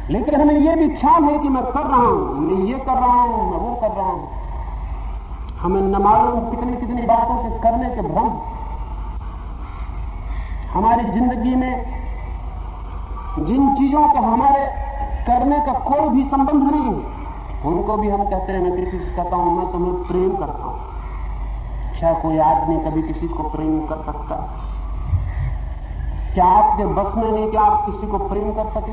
लेकिन हमें यह भी ख्याल है कि मैं कर रहा हूँ। मैं ये कर रहा हूँ, मैं वो कर रहा हूँ। हमें न मालूम कितनी कितनी बातों के करने के भ्रम। हमारी ज़िंदगी में जिन चीज़ों को हमारे करने का कोई भी संबंध नहीं है, उनको भी हम कहते हैं, मैं किसी से कहता हूँ, मैं तुम्हें प्रेम करता हूँ। क्या कोई आदमी कभी किसी को प्रेम कर सकता? है क्या आपके बस में नहीं कि आप किसी को प्रेम कर सके?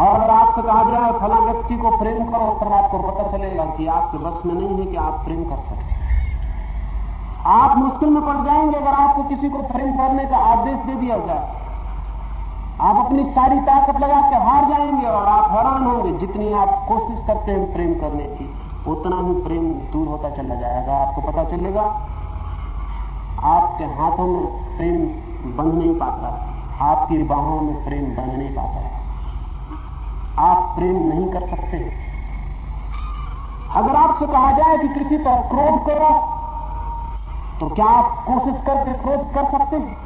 और अगर आपसे कहा जाए, फला व्यक्ति को प्रेम करो, तब आपको पता चलेगा कि आपके बस में नहीं है कि आप प्रेम कर सके। आप मुश्किल में पड़ जाएँगे अगर आपको किसी को प्रेम करने का आदेश दे दिया जाए। आप अपनी सारी ताकत लगा के हार जाएँगे और आप हैरान होंगे, जितनी आप कोशिश करते हैं प्रेम करने की, उतना ही प्रेम दूर होता चला जाएगा। आपको पता चलेगा, आपके हाथों में प्रेम बंध नहीं पाता। आपकी बाहों में प्रेम बंध नहीं पाता। आप प्रेम नहीं कर सकते। अगर आपसे कहा जाए कि किसी पर क्रोध करो तो क्या आप कोशिश करके क्रोध कर सकते हैं?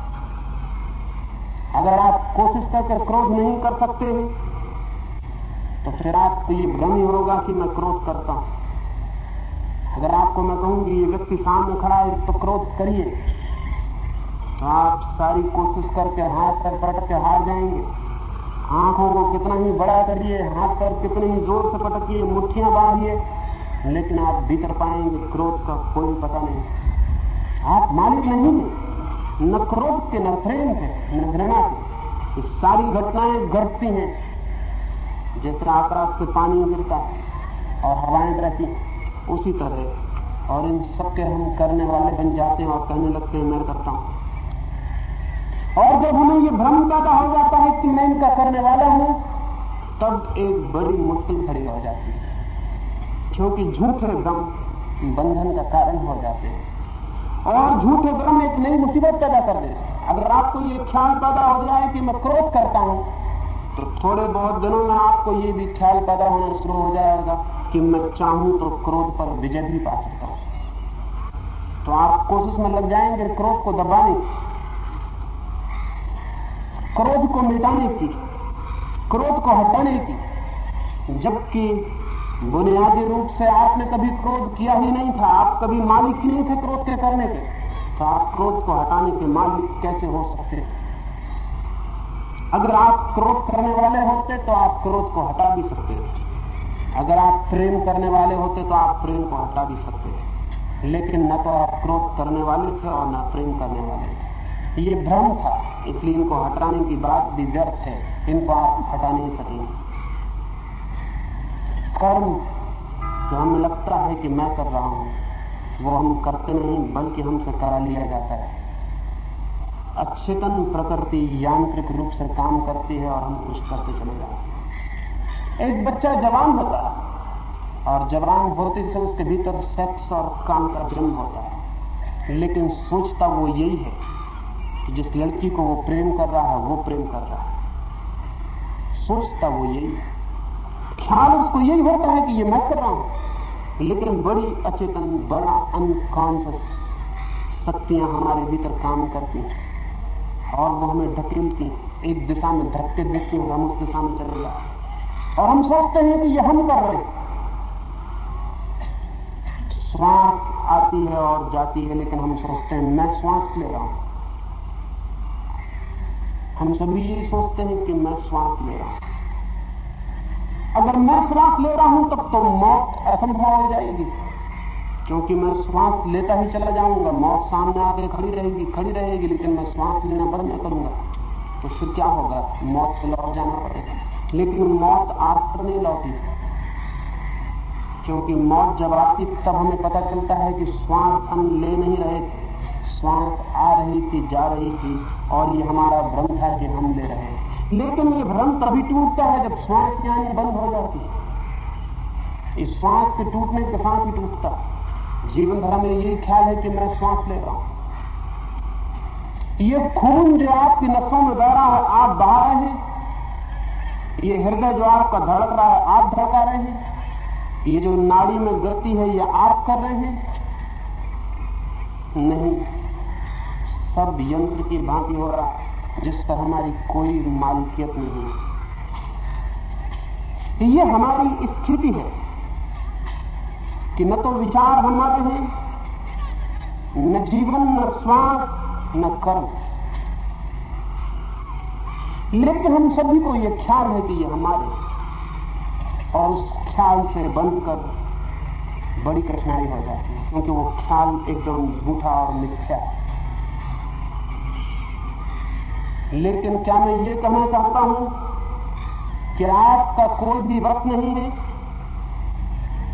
अगर आप कोशिश करके क्रोध नहीं कर सकते हैं तो फिर आपको ये भ्रम ही होगा कि मैं क्रोध करता हूँ। अगर आपको मैं कहूँगी ये व्यक्ति सामने खड़ा है तो क्रोध करिए। आप सारी कोशिश करके हाथ पर पटक के हार जाएँगे। आँखों को कितना ही बड़ा करिए, हाथ पर कितने ही ज़ोर से पटकिए मुठ्ठियाँ बांधिए, लेकिन आप भीतर पाएँगे क्रोध का कोई पता नहीं। आप मालिक नहीं है, न क्रोध के, न प्रेम के, न घृणा के। सारी घटनाएँ घटती हैं। जैसे आकाश से पानी गिरता है और हवाएँ रहती उसी तरह। और इन सबके हम करने वाले बन जाते हैं और कहने लगते हैं, मैं करता हूँ। और जब हमें ये भ्रम पैदा हो जाता है कि मैं इनका करने वाला हूँ, तब एक बड़ी मुश्किल खड़ी हो जाती है। क्योंकि झूठे भ्रम बंधन का कारण हो जाते हैं। और झूठे भ्रम एक नई मुसीबत पैदा कर देते अगर आपको ये ख्याल पैदा हो जाए कि मैं क्रोध करता हूँ तो थोड़े बहुत दिनों में आपको ये भी ख्याल पैदा होना शुरू हो जाएगा कि मैं चाहूँ तो क्रोध पर विजय भी पा सकता हूँ। तो आप कोशिश में लग जाएँगे क्रोध को दबाने की। क्रोध को मिटाने की, क्रोध को हटाने की, जबकि बुनियादी रूप से आपने कभी क्रोध किया ही नहीं था, आप कभी मालिक ही नहीं थे क्रोध के करने के तो आप क्रोध को हटाने के मालिक कैसे हो सकते अगर आप क्रोध करने वाले होते तो आप क्रोध को हटा भी सकते अगर आप प्रेम करने वाले होते तो आप प्रेम को हटा भी सकते लेकिन न तो आप क्रोध करने वाले थे और न प्रेम करने वाले थे। ये भ्रम था, इसलिए इनको हटाने की बात भी व्यर्थ है इनको आप हटा नहीं सकेंगे। कर्म जो हमें लगता है कि मैं कर रहा हूँ वो हम करते नहीं, बल्कि हमसे करा लिया जाता है। अचेतन प्रकृति यांत्रिक रूप से काम करती है और हम कुछ करते चले जाते एक बच्चा जवान होता है, और जवान होते से उसके भीतर सेक्स और काम का जन्म होता है। लेकिन सोचता वो यही है कि जिस लड़की को वो प्रेम कर रहा है, वो प्रेम कर रहा है। सोचता वो यही ख्याल उसको यही होता है कि ये मैं कर रहा हूँ। लेकिन बड़ी अचेतन, बड़ा अनकॉन्सियस शक्तियाँ हमारे भीतर काम करती हैं। और वो हमें धकेलती हैं। एक दिशा में धक्के देती हैं हम उस दिशा में चले जाते और हम सोचते हैं कि ये हम कर रहे हैं। श्वास आती है और जाती है, लेकिन हम सोचते हैं, मैं श्वास ले रहा हूँ। हम सभी यही सोचते हैं कि मैं श्वास ले रहा हूँ। अगर मैं श्वास ले रहा हूँ, तब तो मौत असंभव हो जाएगी। क्योंकि मैं श्वास लेता ही चला जाऊँगा, मौत सामने आकर खड़ी रहेगी खड़ी रहेगी, लेकिन मैं श्वास लेना बंद न करूँगा। तो फिर क्या होगा? मौत लौट जाना पड़ेगा। लेकिन मौत आज तक नहीं लौटी क्योंकि मौत जब आती, तब हमें पता चलता है कि श्वास हम ले नहीं रहे थे। श्वास आ रही थी, जा रही थी, और ये हमारा भ्रम था कि हम ले रहे हैं। लेकिन ये भ्रम तभी टूटता है, जब श्वास आनी बंद हो जाती है। इस श्वास के टूटने के साथ ही टूटता जीवन भर में यही ख्याल है कि मैं श्वास ले रहा हूँ। ये खून जो आपकी नसों में बह रहा है, आप बहा रहे हैं। ये हृदय जो आपका धड़क रहा है, आप धड़का रहे हैं। ये जो नाड़ी में गति है, ये आप कर रहे हैं। नहीं सब यंत्र की भांति हो रहा है, जिस पर हमारी कोई मालिकियत नहीं है। ये हमारी स्थिति है कि न तो विचार हमारे हैं, न जीवन, न श्वास, न कर्म। लेकिन हम सभी को यह ख्याल है कि ये हमारे और उस ख्याल से बंद कर बड़ी कठिनाई हो जाती है, क्योंकि वो ख्याल एकदम झूठा और मिथ्या है। लेकिन क्या मैं ये कहना चाहता हूँ कि आपका कोई भी वश नहीं है?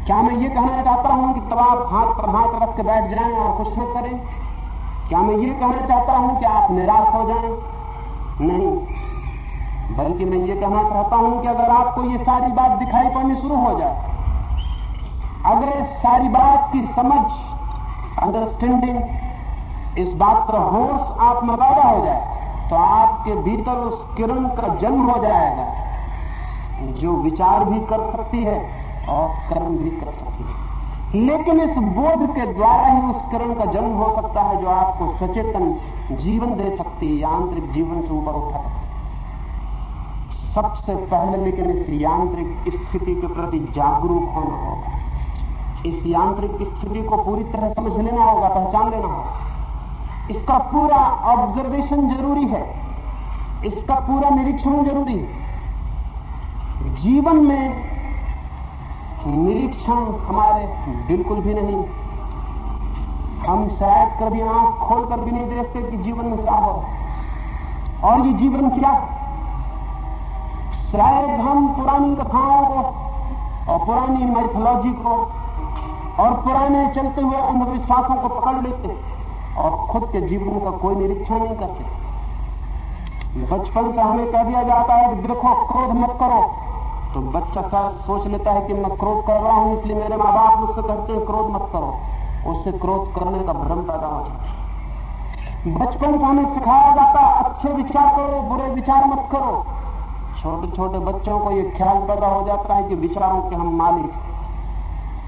क्या मैं ये कहना चाहता हूँ कि तब आप हाथ पर हाथ रख के बैठ जाएँ और कुछ न करें? क्या मैं ये कहना चाहता हूँ कि आप निराश हो जाएँ? नहीं। बल्कि मैं ये कहना चाहता हूँ कि अगर आपको ये सारी बात दिखाई पड़नी शुरू हो जाए, अगर इस सारी बात की समझ अंडरस्टैंडिंग इस बात का होश आप में पैदा हो जाए तो आपके भीतर उस किरण का जन्म हो जाएगा। जो विचार भी कर सकती है और कर्म भी कर सकती है। लेकिन इस बोध के द्वारा ही उस किरण का जन्म हो सकता है जो आपको सचेतन जीवन दे सकती है, यांत्रिक जीवन से ऊपर उठा सबसे पहले लेकिन इस यांत्रिक स्थिति के प्रति जागरूक होना होगा। इस यांत्रिक स्थिति को पूरी तरह समझ लेना होगा, पहचान लेना होगा। इसका पूरा ऑब्जर्वेशन ज़रूरी है। इसका पूरा निरीक्षण ज़रूरी है। जीवन में निरीक्षण हमारे बिल्कुल भी नहीं। हम शायद कभी आँख खोलकर भी नहीं देखते कि जीवन में क्या हो और ये जीवन क्या शायद हम पुरानी कथाओं को और पुरानी मैथोलॉजी को और पुराने चलते हुए अंधविश्वासों को पकड़ लेते और खुद के जीवन का कोई निरीक्षण नहीं करते। बचपन से हमें कह दिया जाता है कि देखो, क्रोध मत करो। तो बच्चा शायद सोच लेता है कि मैं क्रोध कर रहा हूँ, इसलिए मेरे माँ बाप मुझसे कहते हैं, क्रोध मत करो। उससे क्रोध करने का भ्रम पैदा हो जाता है। बचपन से हमें सिखाया जाता है, अच्छे विचार करो, बुरे विचार मत करो। छोटे छोटे बच्चों को ये ख्याल पैदा हो जाता है कि विचारों के हम मालिक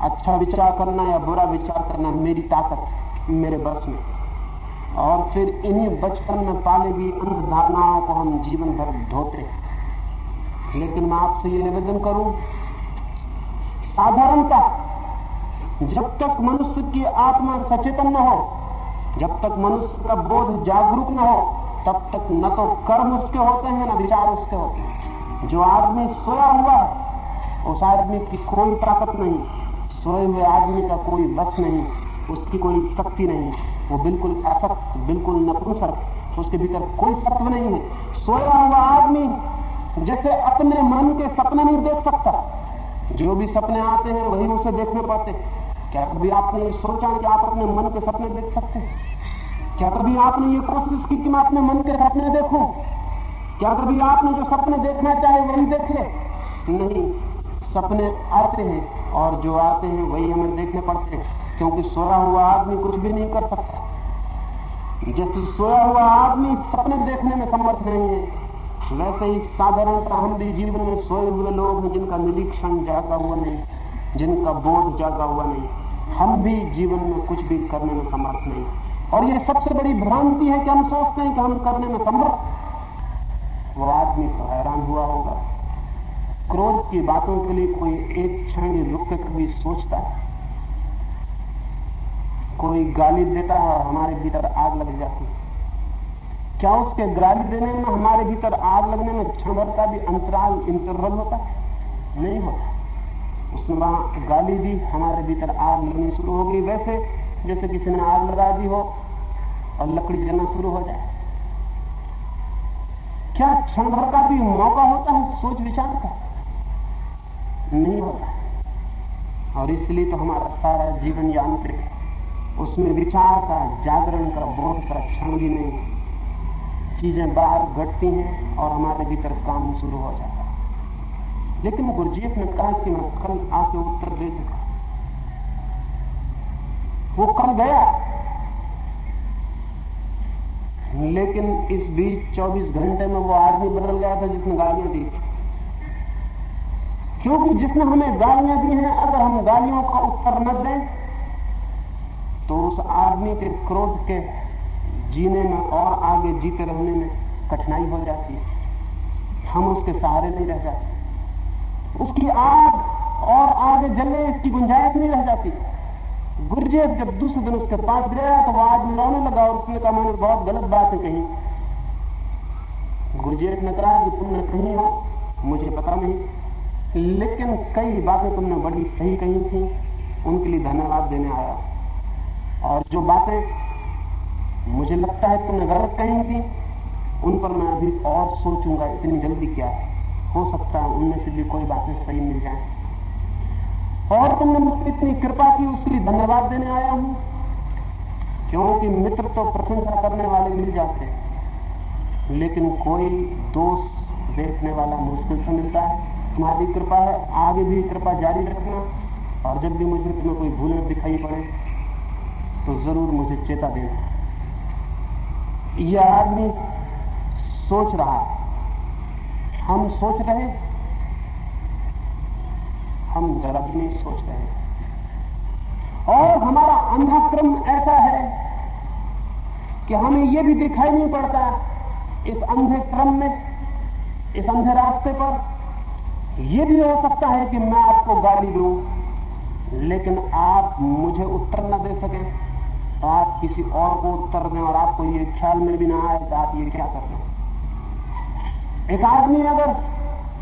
अच्छा विचार करना या बुरा विचार करना मेरी ताकत मेरे बस में। और फिर इन्हीं बचपन में पाले गई अंधधारणाओं को हम जीवन भर ढोते लेकिन मैं आपसे ये निवेदन करूँ, साधारणता, जब तक मनुष्य की आत्मा सचेतन न हो, जब तक मनुष्य का बोध जागरूक न हो, तब तक न तो कर्म उसके होते हैं, न विचार उसके होते हैं। जो आदमी सोया हुआ उस आदमी की कोई ताकत नहीं, सोए हुए आदमी का कोई बस नहीं, उसकी कोई शक्ति नहीं। वो बिल्कुल असक्त बिल्कुल नपुंसक उसके भीतर कोई सत्व नहीं है। सोया हुआ आदमी जैसे अपने मन के सपने नहीं देख सकता। जो भी सपने आते हैं, वही उसे देखने पड़ते क्या कभी आपने ये सोचा कि आप अपने मन के सपने देख सकते हैं? क्या कभी आपने ये कोशिश की कि मैं अपने मन के सपने देखूँ? क्या कभी आपने जो सपने देखना चाहे वही देख ले? नहीं, सपने आते हैं और जो आते हैं, वही हमें देखने पड़ते हैं। क्योंकि सोया हुआ आदमी कुछ भी नहीं कर सकता। जैसे सोया हुआ आदमी सपने देखने में समर्थ नहीं है, वैसे ही साधारणतः हम भी जीवन में सोए हुए लोग हैं जिनका निरीक्षण जागा हुआ नहीं, जिनका बोध जागा हुआ नहीं। हम भी जीवन में कुछ भी करने में समर्थ नहीं। और ये सबसे बड़ी भ्रांति है कि हम सोचते हैं कि हम करने में समर्थ। वो आदमी तो हैरान हुआ होगा। क्रोध की बातों के लिए कोई एक क्षण रुक के कभी सोचता है। कोई गाली देता है और हमारे भीतर आग लग जाती है। क्या उसके गाली देने में, हमारे भीतर आग लगने में क्षण भर का भी अंतराल इंटरवल होता है? नहीं होता। उसने वहाँ गाली दी, हमारे भीतर आग लगनी शुरू हो गई। वैसे, जैसे किसी ने आग लगा दी हो और लकड़ी जलना शुरू हो जाए। क्या क्षण भर का भी मौका होता है सोच विचार का? नहीं होता। और इसलिए तो हमारा सारा जीवन यांत्रिक उसमें विचार का जागरण का बोध का क्षण भी नहीं। चीज़ें बाहर घटती हैं और हमारे भीतर काम शुरू हो जाता है। लेकिन गुरजीत ने कहा कि मैं कल आके उत्तर दे दूँगा। वो कल गया। लेकिन इस बीच 24 घंटे में वो आदमी बदल गया था जिसने गालियाँ दी क्योंकि जिसने हमें गालियाँ दी हैं, अगर हम गालियों का उत्तर न दें तो उस आदमी के क्रोध के जीने में और आगे जीते रहने में कठिनाई हो जाती है। हम उसके सहारे नहीं रह जाते। उसकी आग और आगे जलने इसकी गुंजाइश नहीं रह जाती। गुरजेब जब दूसरे दिन उसके पास गया तो वो आदमी रोने लगा और उसने कहा, मैंने बहुत गलत बात है कही। गुरजेब ने कहा कि तुमने कही हो, मुझे पता नहीं। लेकिन कई बातें तुमने बड़ी सही कही थी, उनके लिए धन्यवाद देने आया और जो बातें मुझे लगता है तुमने गलत कही थी उन पर मैं अभी और सोचूँगा इतनी जल्दी क्या है सकता है उनमें से भी कोई बातें सही मिल जाए। और तुमने मुझे इतनी कृपा की, उसके लिए धन्यवाद देने आया हूँ, क्योंकि मित्र तो प्रशंसा करने वाले मिल जाते हैं, लेकिन कोई दोष देखने वाला मुश्किल से मिलता है। तुम्हारी कृपा है, आगे भी कृपा जारी रखना, और जब भी मुझे तुम्हें कोई भूल दिखाई पड़े तो ज़रूर मुझे चेता देना यह आदमी सोच रहा हम सोच रहे हम भी नहीं सोच रहे और हमारा अंधाक्रम ऐसा है कि हमें यह भी दिखाई नहीं पड़ता इस अंधे क्रम में, इस अंधे रास्ते पर। यह भी हो सकता है कि मैं आपको गाली दूँ, लेकिन आप मुझे उत्तर न दे सके। आप किसी और को उत्तर दें और आपको ये ख्याल में भी ना आए कि आप ये क्या कर रहे हैं। एक आदमी अगर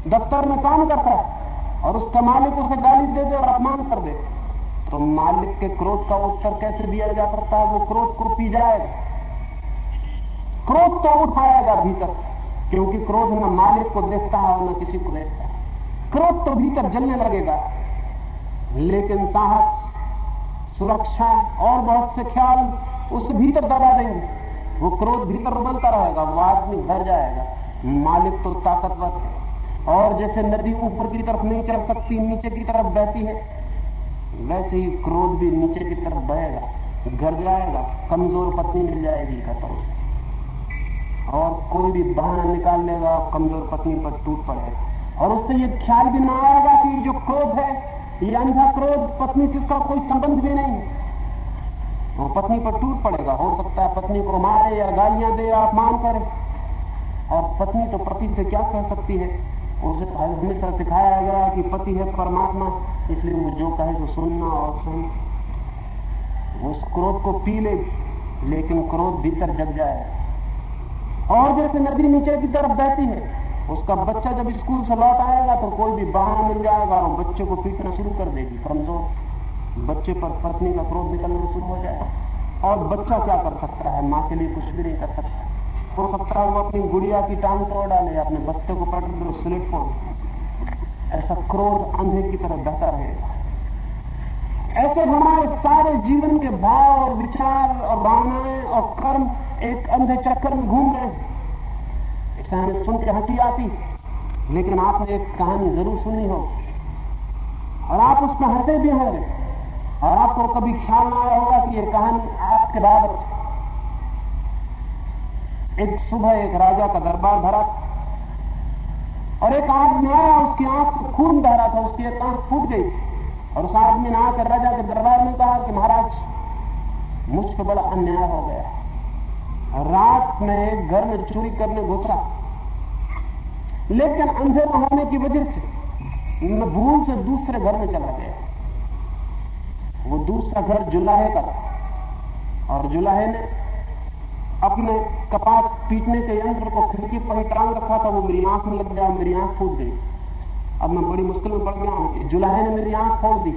दफ्तर में काम करता है और उसका मालिक उसे गाली दे दे और अपमान कर दे तो मालिक के क्रोध का उत्तर कैसे दिया जा सकता है? वो क्रोध को पी जाएगा। क्रोध तो उठाएगा भीतर, क्योंकि क्रोध न मालिक को देखता है और ना किसी को देखता है। क्रोध तो भीतर जलने लगेगा, लेकिन साहस सुरक्षा और बहुत से ख्याल उस भीतर दबा देंगे। वो क्रोध भीतर उबलता रहेगा, वो आदमी भर जाएगा। मालिक तो ताकतवर है। और जैसे नदी ऊपर की तरफ़ नहीं चल सकती, नीचे की तरफ़ बहती है, वैसे ही क्रोध भी नीचे की तरफ़ बहेगा, घर जाएगा, कमज़ोर पत्नी मिल जाएगी घटों से। और कोई भी बहाना निकाल लेगा, कमज़ोर पत्नी पर टूट पड़ेगा। और उससे ये ख्याल भी ना आएगा कि जो क्रोध है ये अंधा क्रोध पत्नी से उसका कोई संबंध भी नहीं। वो पत्नी पर टूट पड़ेगा। हो सकता है पत्नी को मारे या गालियाँ दे या अपमान करे। और पत्नी तो पति से क्या कह सकती है? उसे हमेशा सिखाया गया कि पति है परमात्मा, इसलिए वो जो कहे तो सुनना और सुन उस क्रोध को पी ले, लेकिन क्रोध भीतर जग जाए। और जैसे नदी नीचे की तरफ़ बहती है उसका बच्चा जब स्कूल से लौट आएगा तो कोई भी बहाना मिल जाएगा और बच्चे को पीटना शुरू कर देगी कमज़ोर बच्चे पर पत्नी का क्रोध निकलना शुरू हो जाएगा। और बच्चा क्या कर सकता है? माँ के लिए कुछ भी नहीं कर सकता। हो सकता है वो अपनी गुड़िया की टांग तोड़ डाले, अपने बच्चे को पकड़ दो स्लिट फोड़ ऐसा क्रोध अंधे की तरह बहता रहेगा। ऐसे हमारे सारे जीवन के भाव और विचार और भावनाएँ और कर्म एक अंधे चक्कर में घूम रहे हैं। हमें सुन के हँसी आती, लेकिन आपने एक कहानी ज़रूर सुनी हो। और आप उसमें हंसे भी होंगे। और आपको कभी ख्याल ना आया होगा कि ये कहानी आपके बाबत एक सुबह एक राजा का दरबार भरा, और एक आदमी आया, उसकी आँख से खून बह रहा था, उसकी एक आँख फूट गई। और उस आदमी ने आकर राजा के दरबार में कहा कि महाराज, मुझ पर बड़ा अन्याय हो गया रात में घर में चोरी करने घुसा लेकिन अंधेरा होने की वजह से मैं भूल से दूसरे घर में चला गया। वो दूसरा घर जुलाहे का था। और जुलाहे ने अपने कपास पीटने के यंत्र को खिड़की पर ही टांग रखा था। वो मेरी आँख में लग गया, मेरी आँख फूट गई। अब मैं बड़ी मुश्किल में पड़ गया हूँ जुलाहे ने मेरी आँख फोड़ दी।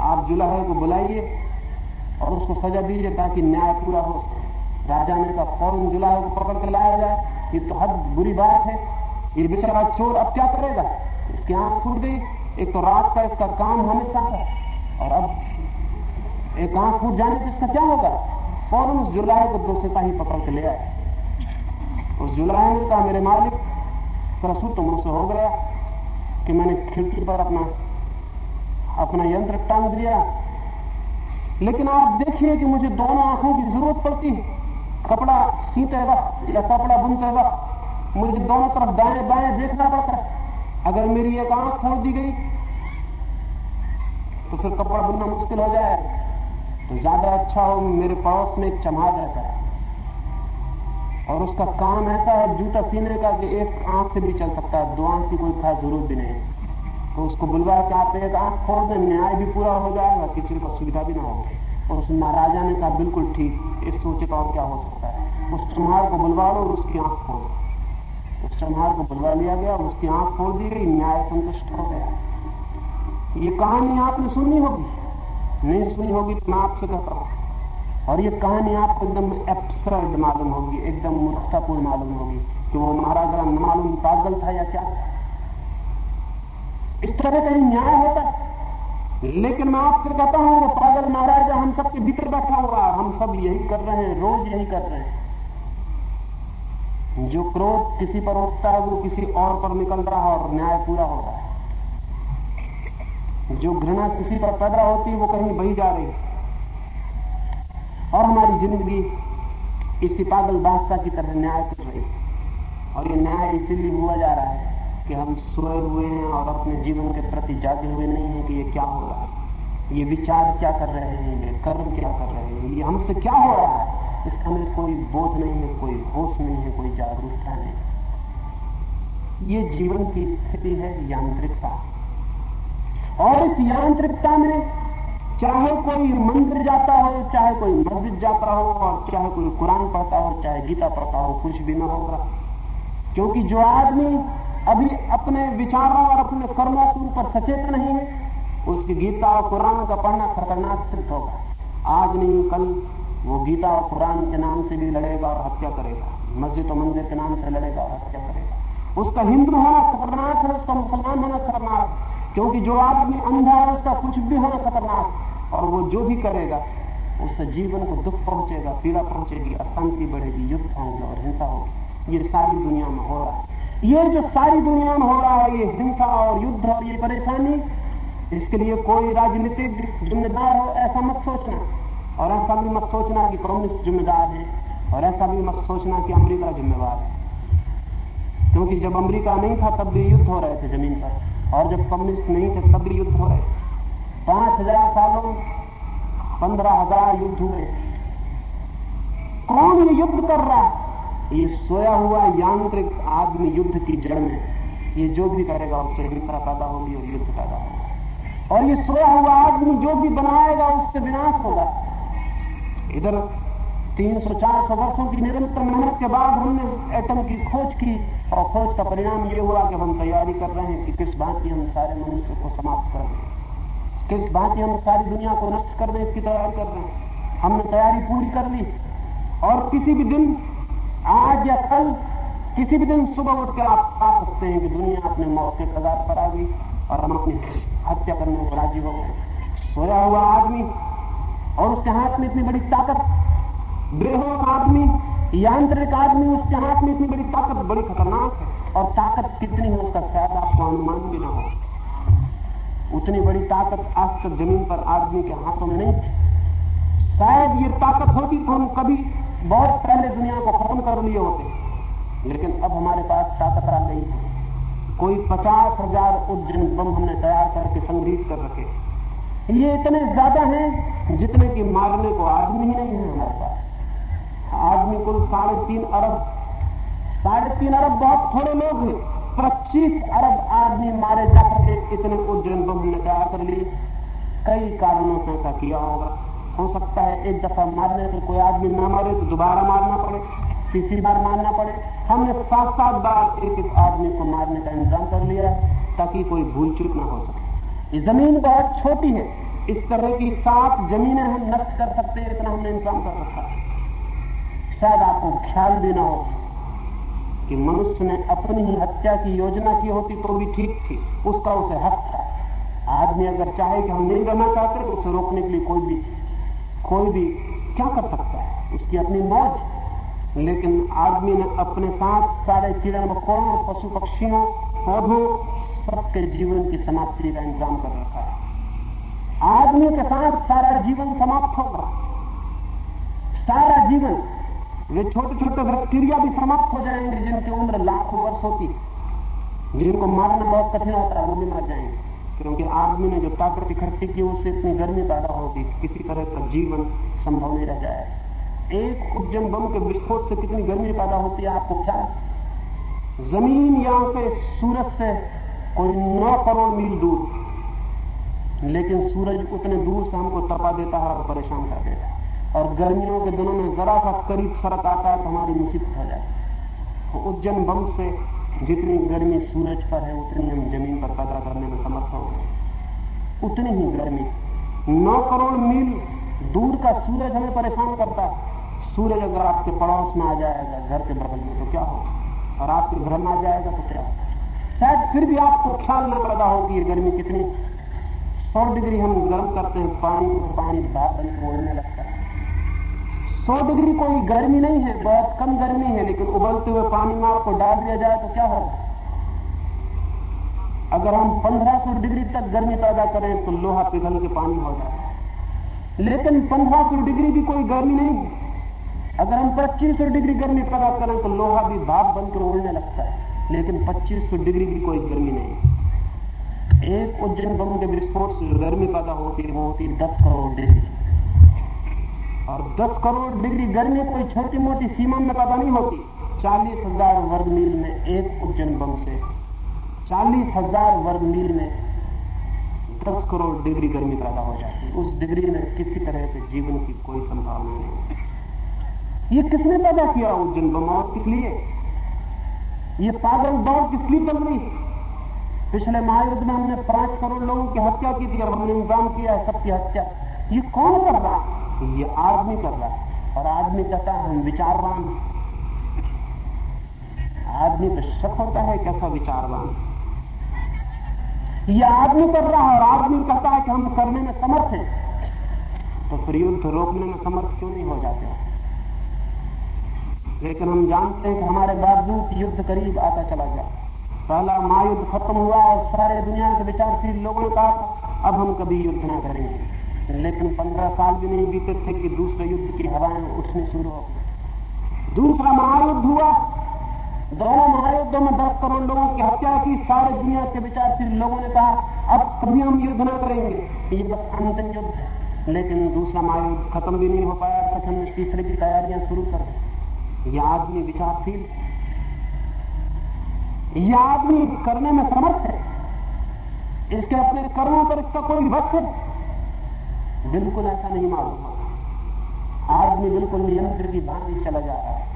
आप जुलाहे को बुलाइए और उसको सजा दीजिए ताकि न्याय पूरा हो सके। राजा ने कहा फ़ौरन जुलाहे को पकड़ के लाया जाए? ये तो हद बुरी बात है। ये बेचारा चोर अब क्या करेगा? इसकी आँख फूट गई। एक तो रात का इसका काम हमेशा है। और अब एक आँख फूट जाने से इसका क्या होगा? फ़ौरन उस जुलाई को दो सिपाही पकड़ के ले आए? उस जुलाई ने कहा, मेरे मालिक प्रसूत तो मुझसे हो गया कि मैंने खिड़की पर अपना अपना यंत्र टांग दिया। लेकिन आप देखिए कि मुझे दोनों आँखों की ज़रूरत पड़ती है। कपड़ा सीते वक्त या कपड़ा बुनते वक्त मुझे दोनों तरफ़ दाएँ बाएँ देखना पड़ता है। अगर मेरी एक आँख छोड़ दी गई तो फिर कपड़ा बुनना मुश्किल हो जाएगा तो ज़्यादा अच्छा हो मेरे पड़ोस में चमार रहता है। और उसका काम ऐसा है जूता सीने का कि एक आँख से भी चल सकता है। दो आँख की कोई खास ज़रूरत भी नहीं। तो उसको बुलवा के आप एक आँख फोड़ दें, न्याय भी पूरा हो जाएगा, किसी को सुविधा भी ना होगी और उस महाराजा ने कहा बिल्कुल ठीक इस सोचे का और क्या हो सकता है? उस चमार को बुलवा लो और उसकी आँख फोड़ उस चमार को बुलवा लिया गया और उसकी आँख फोड़ दी गई। न्याय संतुष्ट हो गया। ये कहानी आपने सुननी होगी। नहीं सुनी होगी तो मैं आपसे कहता हूँ। और ये कहानी आपको एकदम एब्सर्ड मालूम होगी, एकदम मूर्खतापूर्ण मालूम होगी कि वो महाराजा न मालूम पागल था या क्या। इस तरह का न्याय होता है। लेकिन मैं आपसे कहता हूँ, वो पागल महाराजा हम सबके भीतर बैठा हुआ हम सब यही कर रहे हैं, रोज यही कर रहे हैं। जो क्रोध किसी पर उठता है, वो किसी और पर निकल रहा है और न्याय पूरा हो रहा है। जो घृणा किसी पर पैदा होती है, वो कहीं बही जा रही है। और हमारी ज़िंदगी इसी पागल बादशाह की तरह न्याय कर रही है। और ये न्याय इसीलिए हुआ जा रहा है कि हम सोए हुए हैं और अपने जीवन के प्रति जागे हुए नहीं है कि ये क्या हो रहा है। ये विचार क्या कर रहे हैं, ये कर्म क्या कर रहे हैं, ये हमसे क्या हो रहा है? इसका हमें कोई बोध नहीं है, कोई होश नहीं है, कोई जागरूकता नहीं ये जीवन की स्थिति है यांत्रिकता। और इस यांत्रिकता में चाहे कोई मंदिर जाता हो, चाहे कोई मस्जिद जाता हो, और चाहे कोई कुरान पढ़ता हो, चाहे गीता पढ़ता हो, कुछ भी ना होगा। क्योंकि जो आदमी अभी अपने विचारों और अपने कर्मों के ऊपर सचेत नहीं है। उसकी गीता और कुरान का पढ़ना खतरनाक सिद्ध होगा। आज नहीं, कल वो गीता और कुरान के नाम से भी लड़ेगा और हत्या करेगा। मस्जिद और मंदिर के नाम से लड़ेगा और हत्या करेगा। उसका हिंदू होना खतरनाक है, उसका मुसलमान होना खतरनाक, क्योंकि जो आदमी अंधा है, उसका कुछ भी होना खतरनाक, और वो जो भी करेगा, उससे जीवन को दुख पहुंचेगा, पीड़ा पहुंचेगी, अशांति बढ़ेगी, युद्ध होंगे और हिंसा होगी। ये सारी दुनिया में हो रहा है। ये जो सारी दुनिया में हो रहा है, ये हिंसा और युद्ध और ये परेशानी, इसके लिए कोई राजनीतिक जिम्मेदार हो, ऐसा मत सोचना। और ऐसा भी मत सोचना कि कम्युनिस्ट जिम्मेदार है, और ऐसा भी मत सोचना कि अमेरिका जिम्मेवार है। क्योंकि जब अमेरिका नहीं था, तब भी युद्ध हो रहे थे ज़मीन पर। और जब कम्युनिस्ट नहीं थे, तब भी युद्ध हो रहे पाँच हज़ार सालों पंद्रह हज़ार युद्ध हुए। कौन युद्ध कर रहा है? ये सोया हुआ यांत्रिक आदमी युद्ध की जड़ में, ये जो भी करेगा उससे हिंसा पैदा होगी और युद्ध पैदा होगा। और ये सोया हुआ आदमी जो भी बनाएगा उससे विनाश होगा। इधर 300-400 वर्षों की निरंतर मेहनत के बाद हमने एटम की खोज की और खोज का परिणाम ये हुआ कि हम तैयारी कर रहे हैं कि किस बात की हम सारे मनुष्य को समाप्त कर दें। किस बात की हम सारी दुनिया को नष्ट कर दें, इसकी तैयारी कर रहे हैं। हमने तैयारी पूरी कर ली और किसी भी दिन आज या कल किसी भी दिन सुबह उठ कर आप पा सकते हैं कि दुनिया अपने मौत के कगार पर आ गई और हम अपनी हत्या करने को राज़ी हो गए। सोया हुआ आदमी और उसके हाथ में इतनी बड़ी ताकत, बेहोश आदमी, यांत्रिक आदमी, उसके हाथ में इतनी बड़ी ताकत, बड़ी खतरनाक और ताकत कितनी है उसका शायद आपको अनुमान भी ना हो। उतनी बड़ी ताकत आज तक ज़मीन पर आदमी के हाथों में नहीं शायद ये ताकत होगी तो हम कभी बहुत पहले दुनिया को खत्म कर लिए होते। लेकिन अब हमारे पास ताकत आ गई। कोई पचास हज़ार उज्जैन बम हमने तैयार करके संग्रहित कर रखे। ये इतने ज़्यादा हैं जितने की मारने को आदमी ही नहीं है हमारे पास। आदमी कुल साढ़े तीन अरब, साढ़े तीन अरब बहुत थोड़े लोग हैं। पच्चीस अरब आदमी मारे जा सके इतने उज्जैन बम हमने तैयार कर लिए। कई कारणों से ऐसा किया होगा। हो सकता है एक दफ़ा मारने से कोई आदमी ना मारे तो दोबारा मारना पड़े, तीसरी बार मारना पड़े। हमने सात सात बार एक एक आदमी को मारने का इंतज़ाम कर लिया ताकि कोई भूल चूक ना हो सके। ज़मीन बहुत छोटी है, इस तरह की सात जमीनें हम नष्ट कर सकते हैं, इतना हमने इंतज़ाम कर रखा शायद आपको ख्याल भी ना हो कि मनुष्य ने अपनी ही हत्या की योजना की होती तो भी ठीक थी, उसका उसे हक था। आदमी अगर चाहे कि हम नहीं रहना चाहते तो उसे रोकने के लिए कोई भी कोई भी क्या कर सकता है? उसकी अपनी मौज। लेकिन आदमी ने अपने साथ सारे कीड़े, मकोड़ों, पशु, पक्षियों, पौधों सबके जीवन की समाप्ति का इंतज़ाम कर रखा है। आदमी के साथ सारा जीवन समाप्त होगा सारा जीवन, वे छोटे छोटे बैक्टीरिया भी समाप्त हो जाएँगे जिनकी उम्र लाखों वर्ष होती है। जिनको मारना बहुत कठिन होता है, वो भी मर जाएँगे। क्योंकि आदमी ने जो ताकत इकट्ठी की उससे इतनी गर्मी पैदा होगी किसी तरह का जीवन संभव नहीं रह जाए। एक उज्जैन बम के विस्फोट से कितनी गर्मी पैदा होती है, आपको क्या? ज़मीन यहाँ से सूरज से कोई नौ करोड़ मील दूर। लेकिन सूरज उतने दूर से हमको तपा देता है और परेशान कर देता है। और गर्मियों के दिनों में जरा सा करीब सड़क आता है तो हमारी मुसीबत हो जाए तो उज्जैन बम से जितनी गर्मी सूरज पर है, उतनी हम ज़मीन पर पैदा करने में समर्थ हो उतनी ही गर्मी नौ करोड़ मील दूर का सूरज हमें परेशान करता है। सूरज अगर आपके पड़ोस में आ जाएगा, घर के बगल में तो क्या हो और आपके घर में आ जाएगा तो क्या होगा? शायद फिर भी आपको ख्याल न पैदा होगी गर्मी कितनी सौ डिग्री हम गर्म करते हैं, पानी पानी भाप बन बोलने लगता है सौ डिग्री कोई गर्मी नहीं है, बहुत कम गर्मी है, लेकिन उबलते हुए पानी में आपको डाल दिया जाए तो क्या होगा? अगर हम 1500 डिग्री तक गर्मी पैदा करें तो लोहा पिघल के पानी हो जाए। लेकिन 1500 डिग्री भी कोई गर्मी नहीं है। अगर हम 2500 डिग्री गर्मी पैदा करें तो लोहा भी भाप बनकर उड़ने लगता है। लेकिन 2500 डिग्री भी कोई गर्मी नहीं एक उज्जैन बम के विस्फोट से गर्मी पैदा होती है वो होती है दस करोड़ डिग्री। और 10 करोड़ डिग्री गर्मी कोई छोटी मोटी सीमा में पैदा नहीं होती। चालीस हज़ार वर्ग मील में एक उज्जैन बम से। चालीस हज़ार वर्ग मील में 10 करोड़ डिग्री गर्मी पैदा हो जाती। है उस डिग्री में किसी तरह से जीवन की कोई संभावना नहीं। ये किसने पैदा किया उज्जैन बम और किस लिए? ये पागल दौड़ किस लिए चल रही पिछले महायुद्ध में हमने पाँच करोड़ लोगों की हत्या की थी और हमने इंतज़ाम किया है सबकी हत्या। ये कौन कर रहा है? ये आदमी कर रहा है। और आदमी कहता है, हम विचारवान आदमी पर शक होता है, कैसा विचारवान? ये आदमी कर रहा है और आदमी कहता है कि हम करने में समर्थ हैं। तो फिर युद्ध रोकने में समर्थ क्यों नहीं हो जाते? लेकिन हम जानते हैं कि हमारे बावजूद युद्ध करीब आता चला गया। पहला महायुद्ध खत्म हुआ और सारे दुनिया के विचारशील लोगों ने कहा अब हम कभी युद्ध ना करेंगे। लेकिन पंद्रह साल भी नहीं बीते थे कि दूसरे युद्ध की हवाएँ उठनी शुरू हो गई। दूसरा महायुद्ध हुआ। दोनों महायुद्धों में दस करोड़ लोगों की हत्या की। सारे दुनिया के विचारशील लोगों ने कहा, अब कभी हम युद्ध न करेंगे। ये बस अंतिम युद्ध है। लेकिन दूसरा महायुद्ध खत्म भी नहीं हो पाया। तक हमने तीसरे की तैयारियाँ शुरू कर दी। ये आदमी विचारशील ये आदमी करने में समर्थ है। इसके अपने कर्मों पर इसका कोई वक्त है? बिल्कुल ऐसा नहीं मालूम आदमी बिल्कुल नियंत्र की भांति चला जा रहा है।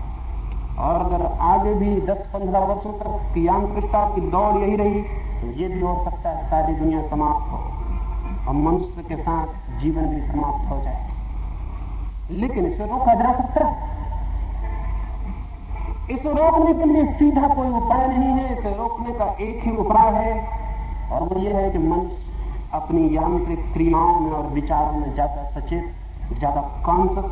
और अगर आगे भी 10-15 वर्षों तक यांत्रिकता की दौड़ यही रही तो ये भी हो सकता है सारी दुनिया समाप्त हो और मनुष्य के साथ जीवन भी समाप्त हो जाए। लेकिन इसे रोका जा सकता है। इसे रोकने के लिए सीधा कोई उपाय नहीं है। इसे रोकने का एक ही उपाय है और वो ये है कि मनुष्य अपनी यांत्रिक क्रियाओं में और विचारों में ज़्यादा सचेत, ज़्यादा कॉन्सियस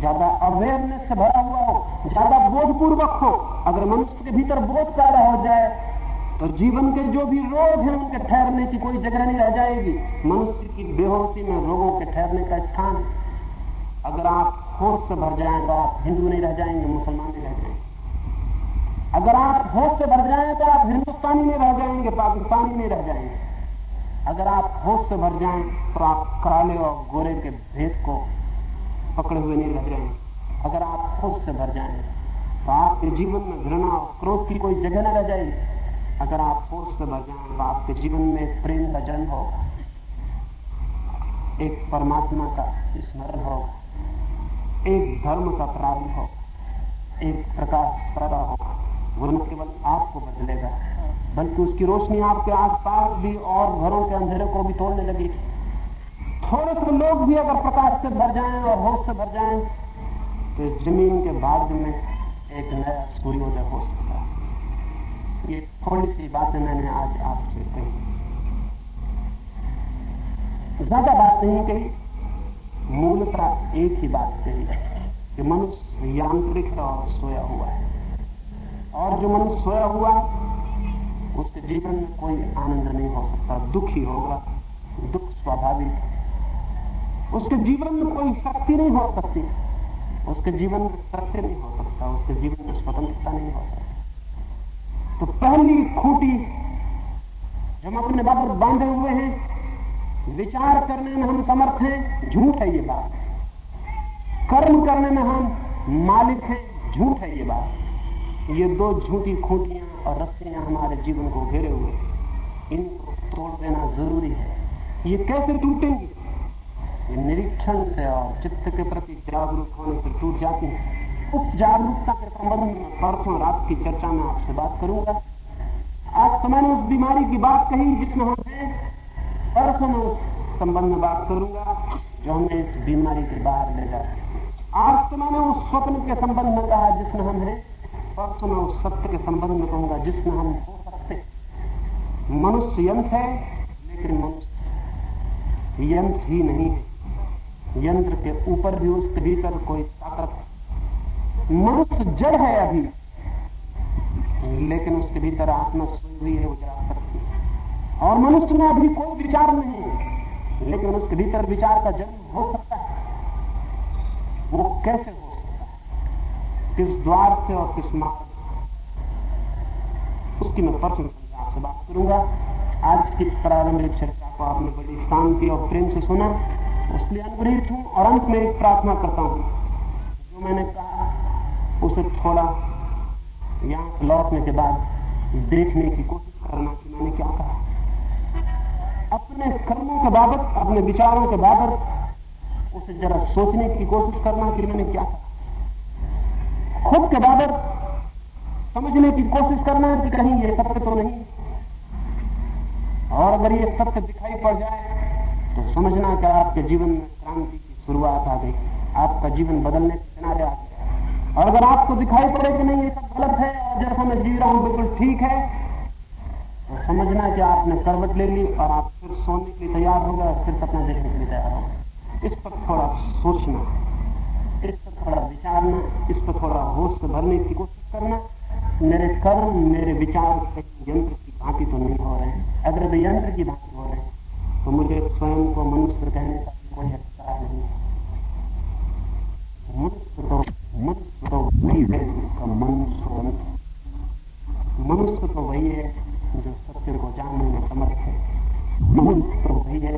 ज़्यादा अवेयरनेस से भरा हुआ हो, ज़्यादा बोधपूर्वक हो। अगर मनुष्य के भीतर बोध पैदा हो जाए तो जीवन के जो भी रोग हैं, उनके ठहरने की कोई जगह नहीं रह जाएगी। मनुष्य की बेहोशी में रोगों के ठहरने का स्थान अगर आप होश से भर जाएँ तो आप हिंदू नहीं रह जाएँगे, मुसलमान नहीं रह जाएँगे। अगर आप होश से भर जाएँ तो आप हिंदुस्तानी नहीं रह जाएँगे, पाकिस्तानी नहीं रह जाएँगे। अगर आप होश से भर जाएँ तो आप काले और गोरे के भेद को पकड़े हुए नहीं रह जाएँगे अगर आप होश से भर जाएँ तो आपके जीवन में घृणा और क्रोध की कोई जगह न रह जाएगी अगर आप होश से भर जाएँ तो आपके जीवन में प्रेम का जन्म होगा एक परमात्मा का स्मरण होगा एक धर्म का प्रारंभ होगा एक प्रकाश पैदा होगा वो केवल आपको बदलेगा। बल्कि उसकी रोशनी आपके आसपास भी और घरों के अंधेरे को भी तोड़ने लगी। थोड़े से लोग भी अगर प्रकाश से भर जाएँ और होश से भर जाएँ तो इस ज़मीन के बाद में एक नया सूर्योदय हो सकता है। ये थोड़ी सी बातें मैंने आज आपसे कही। ज़्यादा बात नहीं कही, मूलतः एक ही बात कही कि मनुष्य यांत्रिक और सोया हुआ है। और जो मनुष्य सोया हुआ उसके जीवन में कोई आनंद नहीं हो सकता, दुखी होगा, दुख स्वाभाविक। है उसके जीवन में कोई शक्ति नहीं हो सकती। उसके जीवन में सत्य नहीं हो सकता, उसके जीवन में स्वतंत्रता नहीं हो सकती। तो पहली खूटी जो हम अपने बाबर बांधे हुए हैं। विचार करने में हम समर्थ हैं, झूठ है ये बात। कर्म करने में हम मालिक हैं, झूठ है ये बात। ये दो झूठी खूंटियाँ और रस्सियाँ हमारे जीवन को घेरे हुए इनको तोड़ देना ज़रूरी है। ये कैसे टूटेंगी? ये निरीक्षण से और चित्त के प्रति जागरूक होने से टूट जाती है। उस जागरूकता के संबंध में परसों रात की चर्चा में आपसे बात करूँगा। आज तो मैंने उस बीमारी की बात कही जिसमें हम हैं। परसों में उस संबंध में बात करूँगा जो हमें इस बीमारी के बाहर ले जाए आज तो मैंने उस स्वप्न के संबंध में कहा जिसमें हम हैं। परसों मैं उस सत्य के संबंध में कहूँगा, जिसमें हम हो सकते मनुष्य यंत्र है, लेकिन मनुष्य यंत्र ही नहीं है। यंत्र के ऊपर भी उसके भीतर कोई ताकत मनुष्य जड़ है अभी, लेकिन उसके भीतर आत्मा सोई हुई है उजरा सकती और मनुष्य में अभी कोई विचार नहीं है, लेकिन उसके भीतर विचार का जन्म हो सकता है। वो कैसे है किस द्वार से और किस मार्ग उसकी मैं परसों आपसे बात करूँगा। आज की प्रारंभिक चर्चा को आपने बड़ी शांति और प्रेम से सुना उसलिए अनुग्रहित हूँ और अंत में एक प्रार्थना करता हूँ। जो मैंने कहा, उसे थोड़ा यहाँ से लौटने के बाद देखने की कोशिश करना कि मैंने क्या कहा। अपने कर्मों के बाबत, अपने विचारों के बाबत, उसे जरा सोचने की कोशिश करना कि मैंने क्या कहा। खुद के बाबत समझने की कोशिश करना कि कहीं ये सत्य तो नहीं। और अगर ये सत्य दिखाई पड़ जाए तो समझना कि आपके जीवन में क्रांति की शुरुआत आ गई। आपका जीवन बदलने के किनारे आ गया। और अगर आपको दिखाई पड़े कि नहीं, ये सब गलत है, और जैसा मैं जी रहा हूँ, बिल्कुल ठीक है तो समझना कि आपने करवट ले ली और आप फिर सोने के लिए तैयार हो गए फिर सपना देखने के लिए तैयार हो इस पर थोड़ा सोचना। थोड़ा विचारना इस पर थोड़ा होश से भरने की कोशिश करना। मेरे कर्म, मेरे विचार यंत्र की भांति तो नहीं हो रहे हैं। अगर वे यंत्र की भांति हो रहे हैं तो मुझे स्वयं को मनुष्य कहने का कोई अधिकार नहीं मनुष्य तो मनुष्य तो वही है जिसका मन स्वतंत्र मनुष्य तो वही है जो सत्य को जानने में समर्थ है। मनुष्य तो वही है